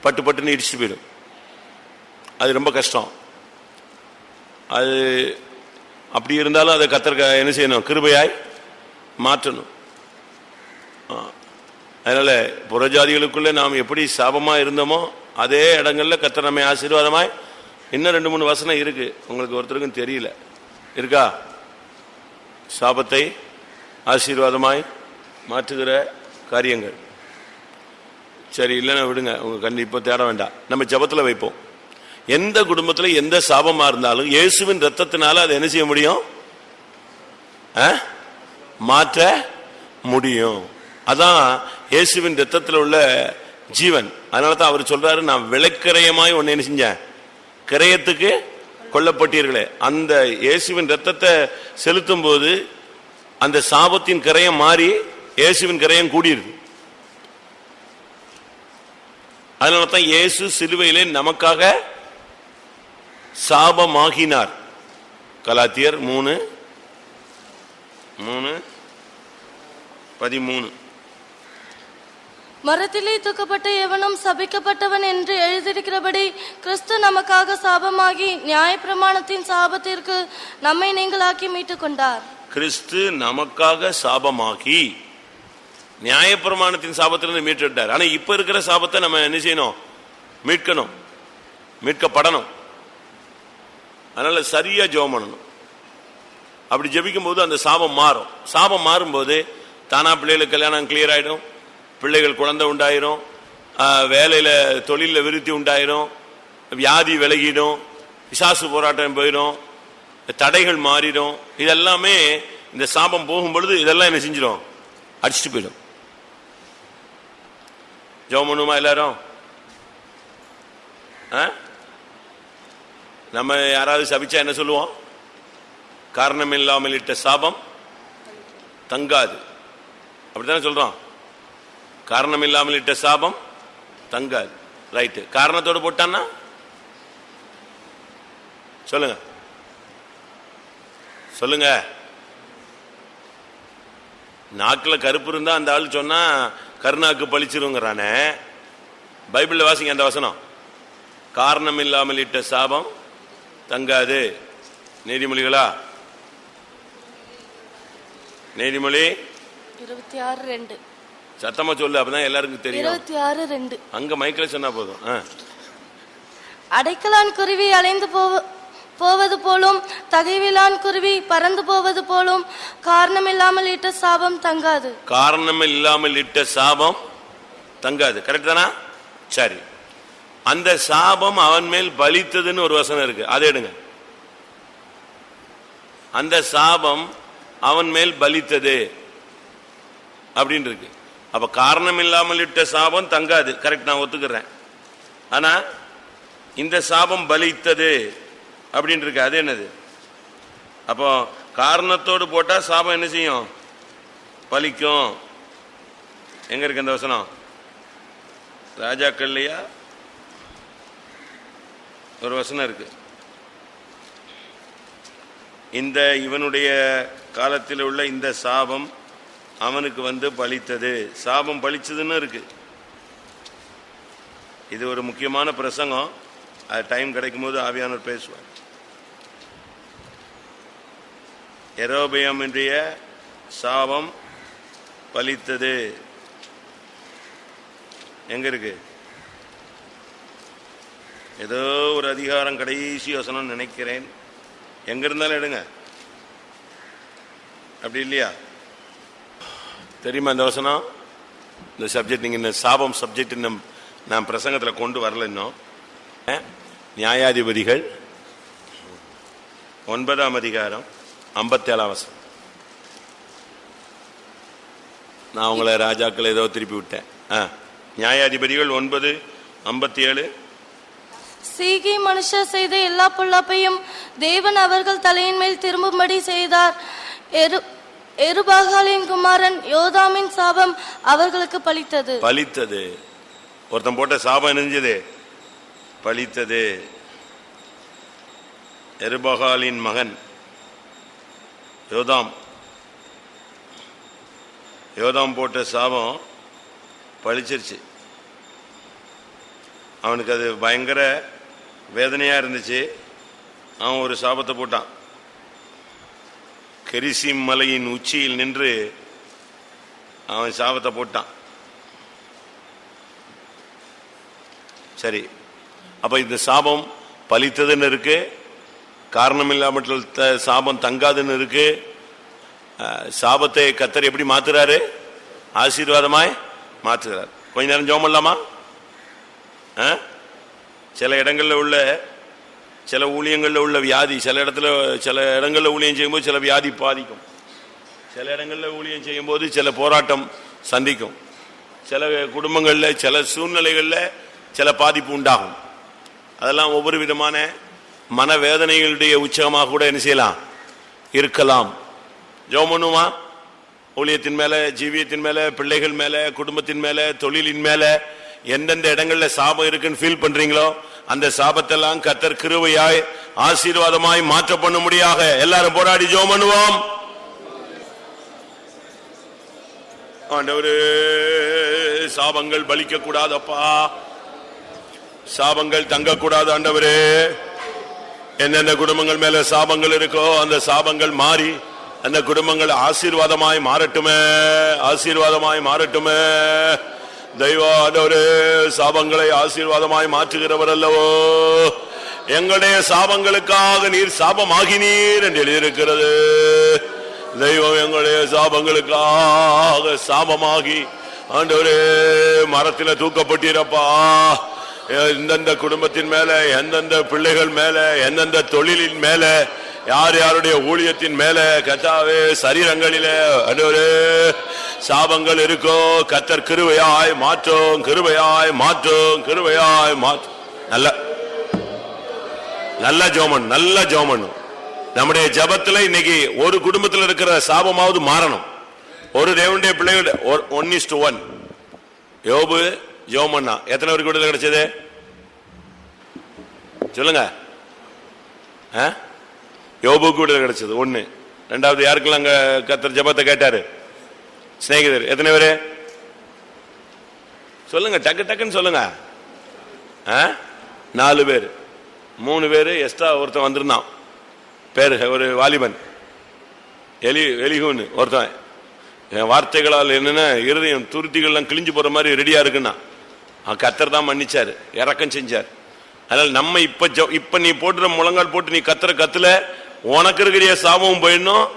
பட்டு பட்டுன்னு இடிச்சுட்டு போயிடும். அது ரொம்ப கஷ்டம். அது அப்படி இருந்தாலும் அதை கத்திரக்க என்ன செய்யணும்? கிருபையாய் மாற்றணும். அதனால் புறஜாதிகளுக்குள்ளே நாம் எப்படி சாபமாக இருந்தோமோ அதே இடங்களில் கத்தர் நம்மை ஆசீர்வாதமாய் இன்னும் ரெண்டு மூணு வசனம் இருக்கு. உங்களுக்கு ஒருத்தருக்கும் தெரியல. இருக்கா? சாபத்தை ஆசீர்வாதமாய் மாற்றுகிற காரியங்கள். சரி இல்லைன்னா விடுங்க. உங்கள் கண்டிப்பாக இப்போ தேட வேண்டாம். நம்ம ஜபத்தில் வைப்போம். எந்த குடும்பத்தில் எந்த சாபமா இருந்தாலும் இயேசுவின் ரத்தத்தினால அதை என்ன செய்ய முடியும்? ஆ? மாற்ற முடியும். அதான் இயேசுவின் ரத்தத்தில் உள்ள ஜீவன். அதனால தான் அவர் சொல்றாரு நான் விளக்கிரயமாய் ஒன்று என்ன செஞ்சேன்? கிரயத்துக்கு கொல்லப்பட்டீர்களே. அந்த இயேசுவின் ரத்தத்தை செலுத்தும் போது அந்த சாபத்தின் கிரயம் மாறி இயேசுவின் கிரயம் கூடியிருக்கு அதனால தான் இயேசு சிலுவையிலே நமக்காக சாபமாகினார். கலாத்தியர் மூணு மூணு பதிமூணு. மரத்திலே தூக்கப்பட்ட எவனும் சபிக்கப்பட்டவன் என்று எழுதியிருக்கிறபடி கிறிஸ்து நமக்காக சாபமாகி நியாயப்பிரமாணத்தின் சாபத்திற்கு நம்மை நீங்களாக்கி மீட்டுக் கொண்டார் கிறிஸ்து நமக்காக சாபமாகி நியாயப்பிரமாணத்தின் சாபத்திலிருந்து மீட்டுட்டார் ஆனா இப்ப இருக்கிற சாபத்தை நம்ம என்ன செய்யணும்? மீட்கணும். மீட்கப்படணும். அதனால சரியா ஜெபம் பண்ணணும். அப்படி ஜபிக்கும் போது அந்த சாபம் மாறும். சாபம் மாறும்போது தானா பிள்ளைகளுக்கு கல்யாணம் கிளியர் ஆயிடும். பிள்ளைகள் குழந்தை உண்டாயிரும். வேலையில தொழில விருத்தி உண்டாயிரும். வியாதி விலகிடும். பிசாசு போராட்டம் போயிடும் தடைகள் மாறிடும். இதெல்லாமே இந்த சாபம் போகும் பொழுது இதெல்லாம் என்ன செஞ்சிடும் அடிச்சுட்டு போயிடும். ஜெபம் பண்ணுமா எல்லாரும்? ஆ? நம்ம யாராவது சபிச்சா என்ன சொல்லுவோம்? காரணம் இல்லாமல் இட்ட சாபம் தங்காது. அப்படித்தானே சொல்றோம்? காரணம் இல்லாமல் இட்ட சாபம் தங்காது. ரைட்டு காரணத்தோடு போட்டான்னா? சொல்லுங்க. சொல்லுங்க. நாக்கில் கருப்பு இருந்தா அந்த ஆள் சொன்னா கருணாக்கு பழிச்சிருங்கிறானே. பைபிளில் வாசிங்க அந்த வசனம். காரணம் இல்லாமல் இட்ட சாபம் தங்காது. நீதிமொழிகளா? நீதிமொழி? இருபத்தி ஆறு ரெண்டு. சத்தமா சொல்லு அப்பதான் எல்லாருக்கும் தெரியும். இருபத்தி ஆறு ரெண்டு. அங்க மைக்கில் சொன்னா போதும். அடைக்கலான் குருவி அலைந்து போவ போவது போலும் தகைவிலான் குருவி பறந்து போவது போலும் காரணமில்லாமல் இட்ட சாபம் தங்காது. காரணம் இல்லாமல் இட்ட சாபம் தங்காது. கரெக்ட் தானா? சரி. அந்த சாபம் அவன் மேல் பலித்ததுன்னு ஒரு வசனம் இருக்கு. அதை எடுங்க. அந்த சாபம் அவன் மேல் பலித்தது அப்படின்னு இருக்கு. அப்ப காரணம் இல்லாமல் இட்ட சாபம் தங்காது. கரெக்ட் நான் ஒத்துக்கிறேன். ஆனா இந்த சாபம் பலித்தது அப்படின்னு இருக்கு. அது என்னது? அப்போ காரணத்தோடு போட்டா சாபம் என்ன செய்யும்? பலிக்கும். எங்க இருக்கு அந்த வசனம்? ராஜாக்கள்லையா? ஒரு வசனம் இருக்கு. இந்த இவனுடைய காலத்தில் உள்ள இந்த சாபம் அவனுக்கு வந்து பலித்தது. சாபம் பலிச்சதுன்னு இருக்கு. இது ஒரு முக்கியமான பிரசங்கம். அது டைம் கிடைக்கும் போது ஆவியானவர் பேசுவார். எரோபியம் இன்றைய சாபம் பலித்தது. எங்க இருக்கு? ஏதோ ஒரு அதிகாரம் கடைசி வசனம் நினைக்கிறேன். எங்க இருந்தாலும் எடுங்க. அப்படி இல்லையா? தெரியுமா இந்த வசனம்? இந்த சப்ஜெக்ட் நீங்க இந்த சாபம் சப்ஜெக்ட் இன்னும் நான் பிரசங்கத்தில் கொண்டு வரல இன்னும். நியாயாதிபதிகள் ஒன்பதாம் அதிகாரம் ஐம்பத்தேழாம் வசம் நான் உங்களை ராஜாக்கள் ஏதோ திருப்பி விட்டேன். ஆ, நியாயாதிபதிகள் ஒன்பது ஐம்பத்தி ஏழு சீகி மனுஷர் செய்த எல்லா பொல்லாப்பையும் தேவன் அவர்கள் தலையின் மேல் திரும்பும்படி செய்தார். எரு எருபாகாலின் குமாரன் யோதாமின் சாபம் அவர்களுக்கு பலித்தது. பலித்தது. ஒருத்தன் போட்ட சாபம் நெஞ்சது பலித்தது. எருபகாலின் மகன் யோதாம். யோதாம் போட்ட சாபம் பழிச்சிருச்சு. அவனுக்கு அது பயங்கர வேதனையாக இருந்துச்சு. அவன் ஒரு சாபத்தை போட்டான். கெரிசி மலையின் உச்சியில் நின்று அவன் சாபத்தை போட்டான். சரி அப்போ இந்த சாபம் பலித்ததுன்னு இருக்கு. காரணம் இல்லாமல் த- சாபம் தங்காதுன்னு இருக்கு. சாபத்தை கத்தர் எப்படி மாத்துறாரு? ஆசீர்வாதமாய் மாத்துகிறார் கொஞ்ச நேரம் ஜோம் பண்ணலாமா? சில இடங்களில் உள்ள சில ஊழியங்களில் உள்ள வியாதி சில இடத்துல சில இடங்களில் ஊழியம் செய்யும்போது சில வியாதி பாதிக்கும். சில இடங்களில் ஊழியம் செய்யும்போது சில போராட்டம் சந்திக்கும். சில குடும்பங்களில் சில சூழ்நிலைகளில் சில பாதிப்பு உண்டாகும். அதெல்லாம் ஒவ்வொரு விதமான மனவேதனைகளுடைய உச்சகமாக கூட என்ன செய்யலாம்? இருக்கலாம். ஜோமனுமா ஊழியத்தின் மேலே ஜீவியத்தின் மேலே பிள்ளைகள் மேலே குடும்பத்தின் மேலே தொழிலின் மேலே எந்தெந்த இடங்கள்ல சாபம் இருக்குன்னு ஃபீல் பண்றீங்களோ அந்த சாபத்தெல்லாம் கத்தர் கிருவையாய் ஆசீர்வாதமாய் மாற்ற பண்ண முடியாக எல்லாரும் போராடி ஜோம் பண்ணுவோம். ஆண்டவரு சாபங்கள் பலிக்க கூடாதப்பா. சாபங்கள் தங்கக்கூடாது ஆண்டவரே. எந்தெந்த குடும்பங்கள் மேல சாபங்கள் இருக்கோ அந்த சாபங்கள் மாறி அந்த குடும்பங்கள் ஆசீர்வாதமாய் மாறட்டுமே ஆசீர்வாதமாய் மாறட்டுமே. தெய்வானவரே சாபங்களை ஆசீர்வாதமாய் மாற்றுகிறவர் அல்லவோ எங்களுடைய சாபங்களுக்காக நீர் சாபமாகினீர் என்று எழுதியிருக்கிறது தெய்வம் எங்களுடைய சாபங்களுக்காக சாபமாகி ஆண்டவரே மரத்தில தூக்கப்பட்டீரப்பா எந்தெந்த குடும்பத்தின் மேல எந்தெந்த பிள்ளைகள் மேல எந்தெந்த தொழிலின் மேல யார் யாருடைய ஊழியத்தின் மேல கத்தாவே சரீரங்களிலே ஆண்டவரே சாபங்கள் இருக்கோ கத்தர் கிருவையாய் மாற்றும் கிருபையாய் மாற்றும் கிருவையாய் மாற்றோம் நல்ல நல்ல ஜோமன் நல்ல ஜோமன். நம்முடைய ஜபத்துல இன்னைக்கு ஒரு குடும்பத்துல இருக்கிற சாபமாவது மாறணும். ஒரு தேவனுடைய பிள்ளையோட ஒன் இஸ் டு ஒன் யோபு ஜோமன்னா. எத்தனை பேருக்கு விடுதலை கிடைச்சது? சொல்லுங்க. ஆ? யோபுக்கு விடுதலை கிடைச்சது ஒண்ணு. ரெண்டாவது யாருக்கெல்லாம் அங்கே கத்தர் ஜபத்தை கேட்டாரு? சிநேகிதர். எத்தனை பேரு? சொல்லுங்க டக்கு டக்குன்னு சொல்லுங்க. ஆ? நாலு பேர். மூணு பேர் எக்ஸ்ட்ரா ஒருத்தன் வந்திருந்தான். பேரு ஒரு வாலிபன். எலி எலிகுன்னு ஒருத்தன். என் வார்த்தைகளால் என்னென்ன இருதயம் துருத்திகள்லாம் கிழிஞ்சு போகிற மாதிரி ரெடியாக இருக்குன்னா கத்தர் தான் மன்னிச்சாரு. இறக்கம் செஞ்சார். அதனால் நம்ம இப்போ ஜெ- இப்போ நீ போட்டுற முழங்கால் போட்டு நீ கத்துற கத்துல உனக்கு இருக்கிற சாபமும் போயிடணும்.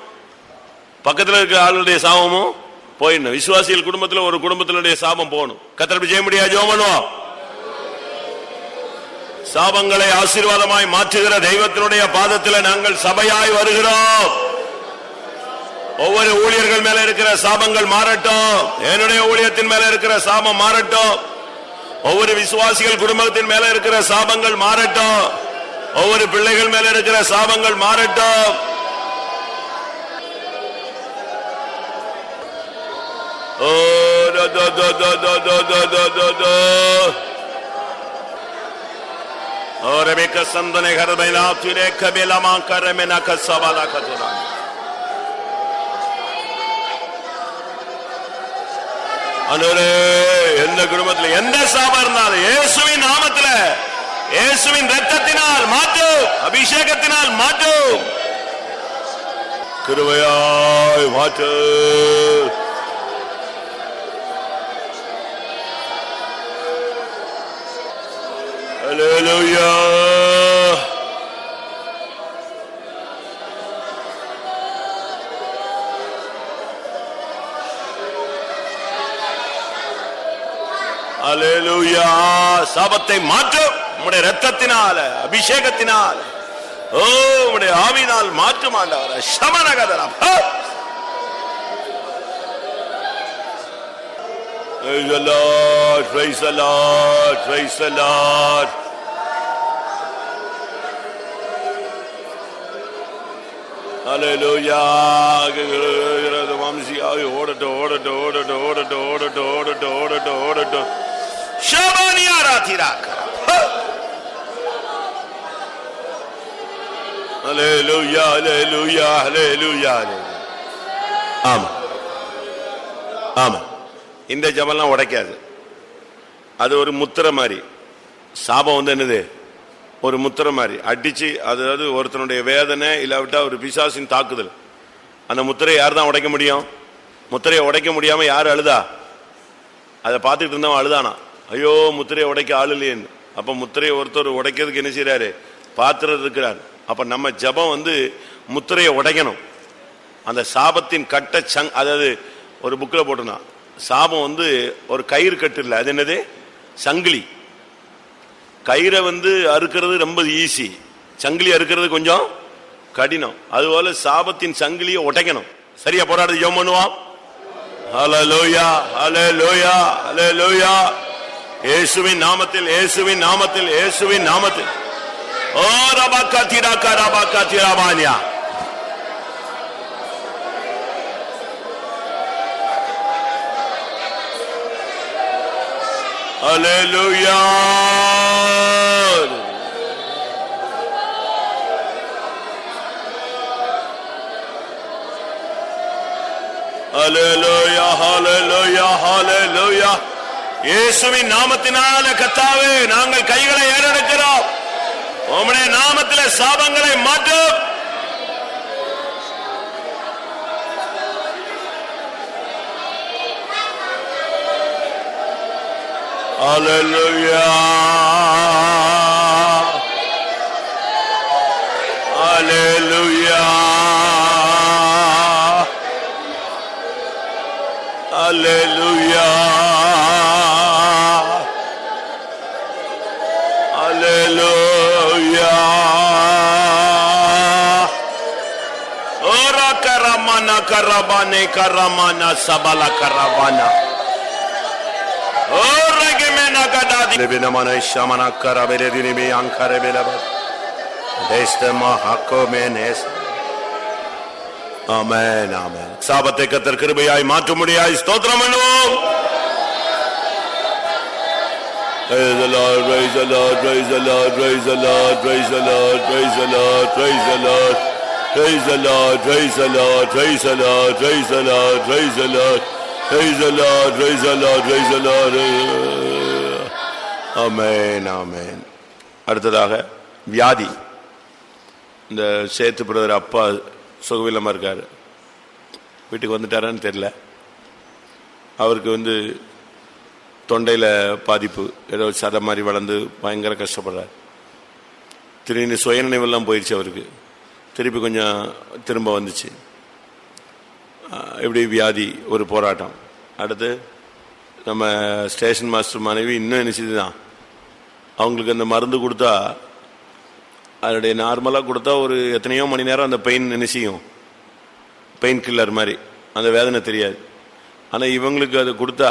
பக்கத்தில் இருக்கிற ஆளுடைய சாபமும் போயிடணும். விசுவாசிகள் குடும்பத்தில் ஒரு குடும்பத்தினுடைய சாபம் போகணும். கத்தர் செய்ய முடியாது ஜெபம் பண்ணுவோம். சாபங்களை ஆசீர்வாதமாய் மாற்றுகிற தெய்வத்தினுடைய பாதத்தில் நாங்கள் சபையாய் வருகிறோம். ஒவ்வொரு ஊழியர்கள் மேல இருக்கிற சாபங்கள் மாறட்டும். என்னுடைய ஊழியத்தின் மேல இருக்கிற சாபம் மாறட்டும். ஒவ்வொரு விசுவாசிகள் குடும்பத்தின் மேல இருக்கிற சாபங்கள் மாறட்டும். ஒவ்வொரு பிள்ளைகள் மேல இருக்கிற சாபங்கள் மாறட்டும் ஓ தோ தோ தோ தோ தோ தோ தோ தோ தோ தோ Ore mi kasandane घर में ना तुरे कबीला मां कर में ना कसवाला खतरा அன்றே எந்த குடும்பத்தில் எந்த சாபம் இருந்தாலும் இயேசுவின் நாமத்துல இயேசுவின் ரத்தத்தினால் மாற்று அபிஷேகத்தினால் மாற்று கிருபையாய் மாற்று Hallelujah. Hallelujah. சாபத்தை மாற்றும் உம்முடைய ரத்தத்தினால அபிஷேகத்தினால் ஓ உடைய ஆவினால் மாற்றும் ஆண்டவர சமநகதரம் Praise the Lord, praise the Lord, praise the Lord. Hallelujah. ஓடட்டும் ஓடட்டும் ஓடட்டும் ஓடட்டும் ஓடட்டும் ஓடட்டும் ஓடட்டும் ஓடட்டும் ஷபானியா ராத்திராக்கா Hallelujah, hallelujah, hallelujah, ஆமா ஆமா இந்த ஜபம்லாம் உடைக்காது. அது ஒரு முத்திரை மாதிரி. சாபம் வந்து என்னது? ஒரு முத்திரை மாதிரி. அடிச்சு அதாவது ஒருத்தனுடைய வேதனை இல்லாவிட்டா ஒரு பிசாசின் தாக்குதல். அந்த முத்திரையை யார் தான் உடைக்க முடியும்? முத்திரையை உடைக்க முடியாம யார் அழுதா? அதை பார்த்துட்டு இருந்தவன் அழுதானா? ஐயோ முத்திரையை உடைக்க ஆள் இல்லையேன்னு. அப்ப முத்திரையை ஒருத்தர் உடைக்கிறதுக்கு என்ன செய்யறாரு பாத்திரம் இருக்கிறார். அப்போ நம்ம ஜபம் வந்து முத்திரையை உடைக்கணும். அந்த சாபத்தின் கட்ட சங் அதாவது ஒரு புக்கில் போட்டுனா சாபம் வந்து ஒரு கயிறு கட்டு இல்லை. அது என்னது? சங்கிலி. கயிறை வந்து அறுக்கிறது ரொம்ப ஈஸி சங்கிலி அறுக்கிறது கொஞ்சம் கடினம். அதுபோல சாபத்தின் சங்கிலியை உடைக்கணும். சரியா போராடு ஜோம் பண்ணுவான் ஹalleluya ஹalleluya ஹalleluya இயேசுவின் நாமத்தில் இயேசுவின் நாமத்தில் இயேசுவின் நாமத்தில். ஓ ரபக்கா திராக்கா ரபக்கா Hallelujah. Hallelujah, hallelujah, hallelujah. இயேசுவின் நாமத்தினால கத்தாவே நாங்கள் கைகளை ஏறெடுக்கிறோம் உம்முடைய நாமத்திலே சாபங்களை மாற்றும் Hallelujah. Hallelujah. karabane karamana sabala karavana. Lebine mana işamana karabele dinimi yankara bele bak. Deste mahakko menes. Amen amen. Sabate katır kırbiyay matumuriyay stotramanu. Praise the Lord, praise the Lord, praise the Lord, praise the Lord, praise the Lord, praise the Lord, praise the Lord. Praise the Lord, praise the Lord, praise the Lord, praise the Lord, praise the Lord, praise the Lord, praise the Lord, praise the Lord. ஆமென் ஆமென் அடுத்ததாக வியாதி. இந்த சேத்து brother அப்பா சுகவில்லமாக இருக்கார். வீட்டுக்கு வந்துட்டாரான்னு தெரில அவருக்கு வந்து தொண்டையில் பாதிப்பு ஏதோ சதை மாதிரி வளர்ந்து பயங்கர கஷ்டப்படுறார். திடீர்னு சுயநினைவெல்லாம் போயிடுச்சு அவருக்கு. திருப்பி கொஞ்சம் திரும்ப வந்துச்சு. இப்படி வியாதி ஒரு போராட்டம். அடுத்து நம்ம ஸ்டேஷன் மாஸ்டர் மனைவி இன்னும் நினைச்சது தான் அவங்களுக்கு அந்த மருந்து கொடுத்தா அதனுடைய நார்மலாக கொடுத்தா ஒரு எத்தனையோ மணி நேரம் அந்த பெயின் நினைச்சியும் பெயின் கில்லர் மாதிரி. அந்த வேதனை தெரியாது. ஆனால் இவங்களுக்கு அது கொடுத்தா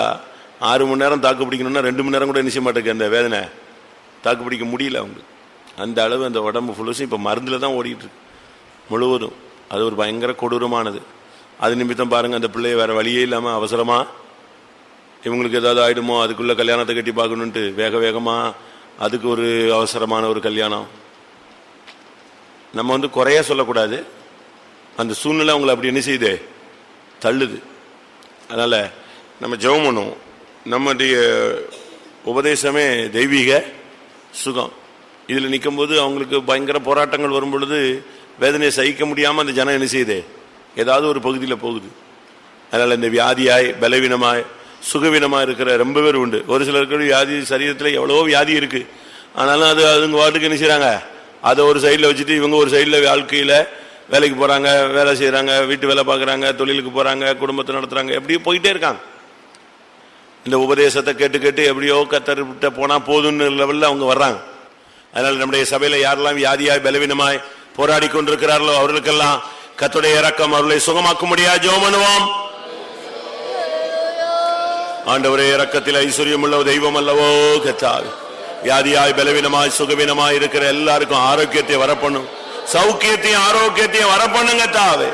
ஆறு மணி நேரம் தாக்கு பிடிக்கணும்னா ரெண்டு மணி நேரம் கூட நினைச்ச மாட்டேங்குது அந்த வேதனை. தாக்கு பிடிக்க முடியல அவங்களுக்கு. அந்த அளவு அந்த உடம்பு ஃபுல்லுசும் இப்போ மருந்தில் தான் ஓடிக்கிட்டு இருக்கு. முழுவதும். அது ஒரு பயங்கர கொடூரமானது. அது நிமித்தம் பாருங்க அந்த பிள்ளைய வேற வழியே இல்லாமல் அவசரமா இவங்களுக்கு ஏதாவது ஆயிடுமோ அதுக்குள்ள கல்யாணத்தை கட்டி பார்க்கணுன்ட்டு வேக வேகமா அதுக்கு ஒரு அவசரமான ஒரு கல்யாணம். நம்ம வந்து குறைய சொல்லக்கூடாது. அந்த சூழ்நிலை அவங்களை அப்படி என்ன செய்யுது? தள்ளுது. அதனால நம்ம ஜெபம் பண்ணுவோம். நம்முடைய உபதேசமே தெய்வீக சுகம். இதில் நிற்கும்போது அவங்களுக்கு பயங்கர போராட்டங்கள் வரும் பொழுது வேதனையை சகிக்க முடியாமல் அந்த ஜனம் என்ன செய்யுது? ஏதாவது ஒரு பகுதியில் போகுது. அதனால் இந்த வியாதியாய் பலவீனமாய் சுகவீனமாக இருக்கிற ரொம்ப பேர் உண்டு. ஒரு சிலருக்கு வியாதி சரீரத்தில் எவ்வளவோ வியாதி இருக்கு. ஆனாலும் அது அதுங்க வாட்டுக்கு என்ன செய்கிறாங்க அதை ஒரு சைடில் வச்சுட்டு இவங்க ஒரு சைடில் வாழ்க்கையில் வேலைக்கு போகிறாங்க வேலை செய்கிறாங்க வீட்டு வேலை பார்க்குறாங்க தொழிலுக்கு போகிறாங்க குடும்பத்தை நடத்துகிறாங்க எப்படியோ போயிட்டே இருக்காங்க. இந்த உபதேசத்தை கேட்டு கேட்டு எப்படியோ கத்தர்கிட்ட போனால் போதும்னு லெவலில் அவங்க வர்றாங்க. அதனால் நம்முடைய சபையில் யாரெல்லாம் வியாதியாய் பலவீனமாய் போராடி கொண்டிருக்கிறார்களோ அவர்களுக்கெல்லாம் கத்துடைய இறக்கம் அவர்களை சுகமாக்க முடியாது ஜெபம் பண்ணுவோம். ஆண்டவரே இறக்கத்தில் ஐஸ்வர்யம் உள்ள தெய்வம் அல்லவோ கத்தாவே. வியாதியாய் பலவீனமாய் சுகவீனமாய் இருக்கிற எல்லாருக்கும் ஆரோக்கியத்தை வரப்பண்ணும். சௌக்கியத்தையும் ஆரோக்கியத்தையும் வரப்பண்ணுங்க தாவே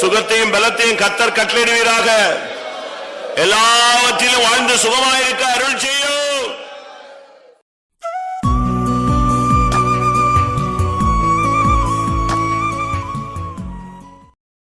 சுகத்தையும் பலத்தையும் கத்தர் கட்டளிடுவீராக எல்லாவற்றிலும் வாழ்ந்து சுகமாயிருக்க அருள் செய்யும்.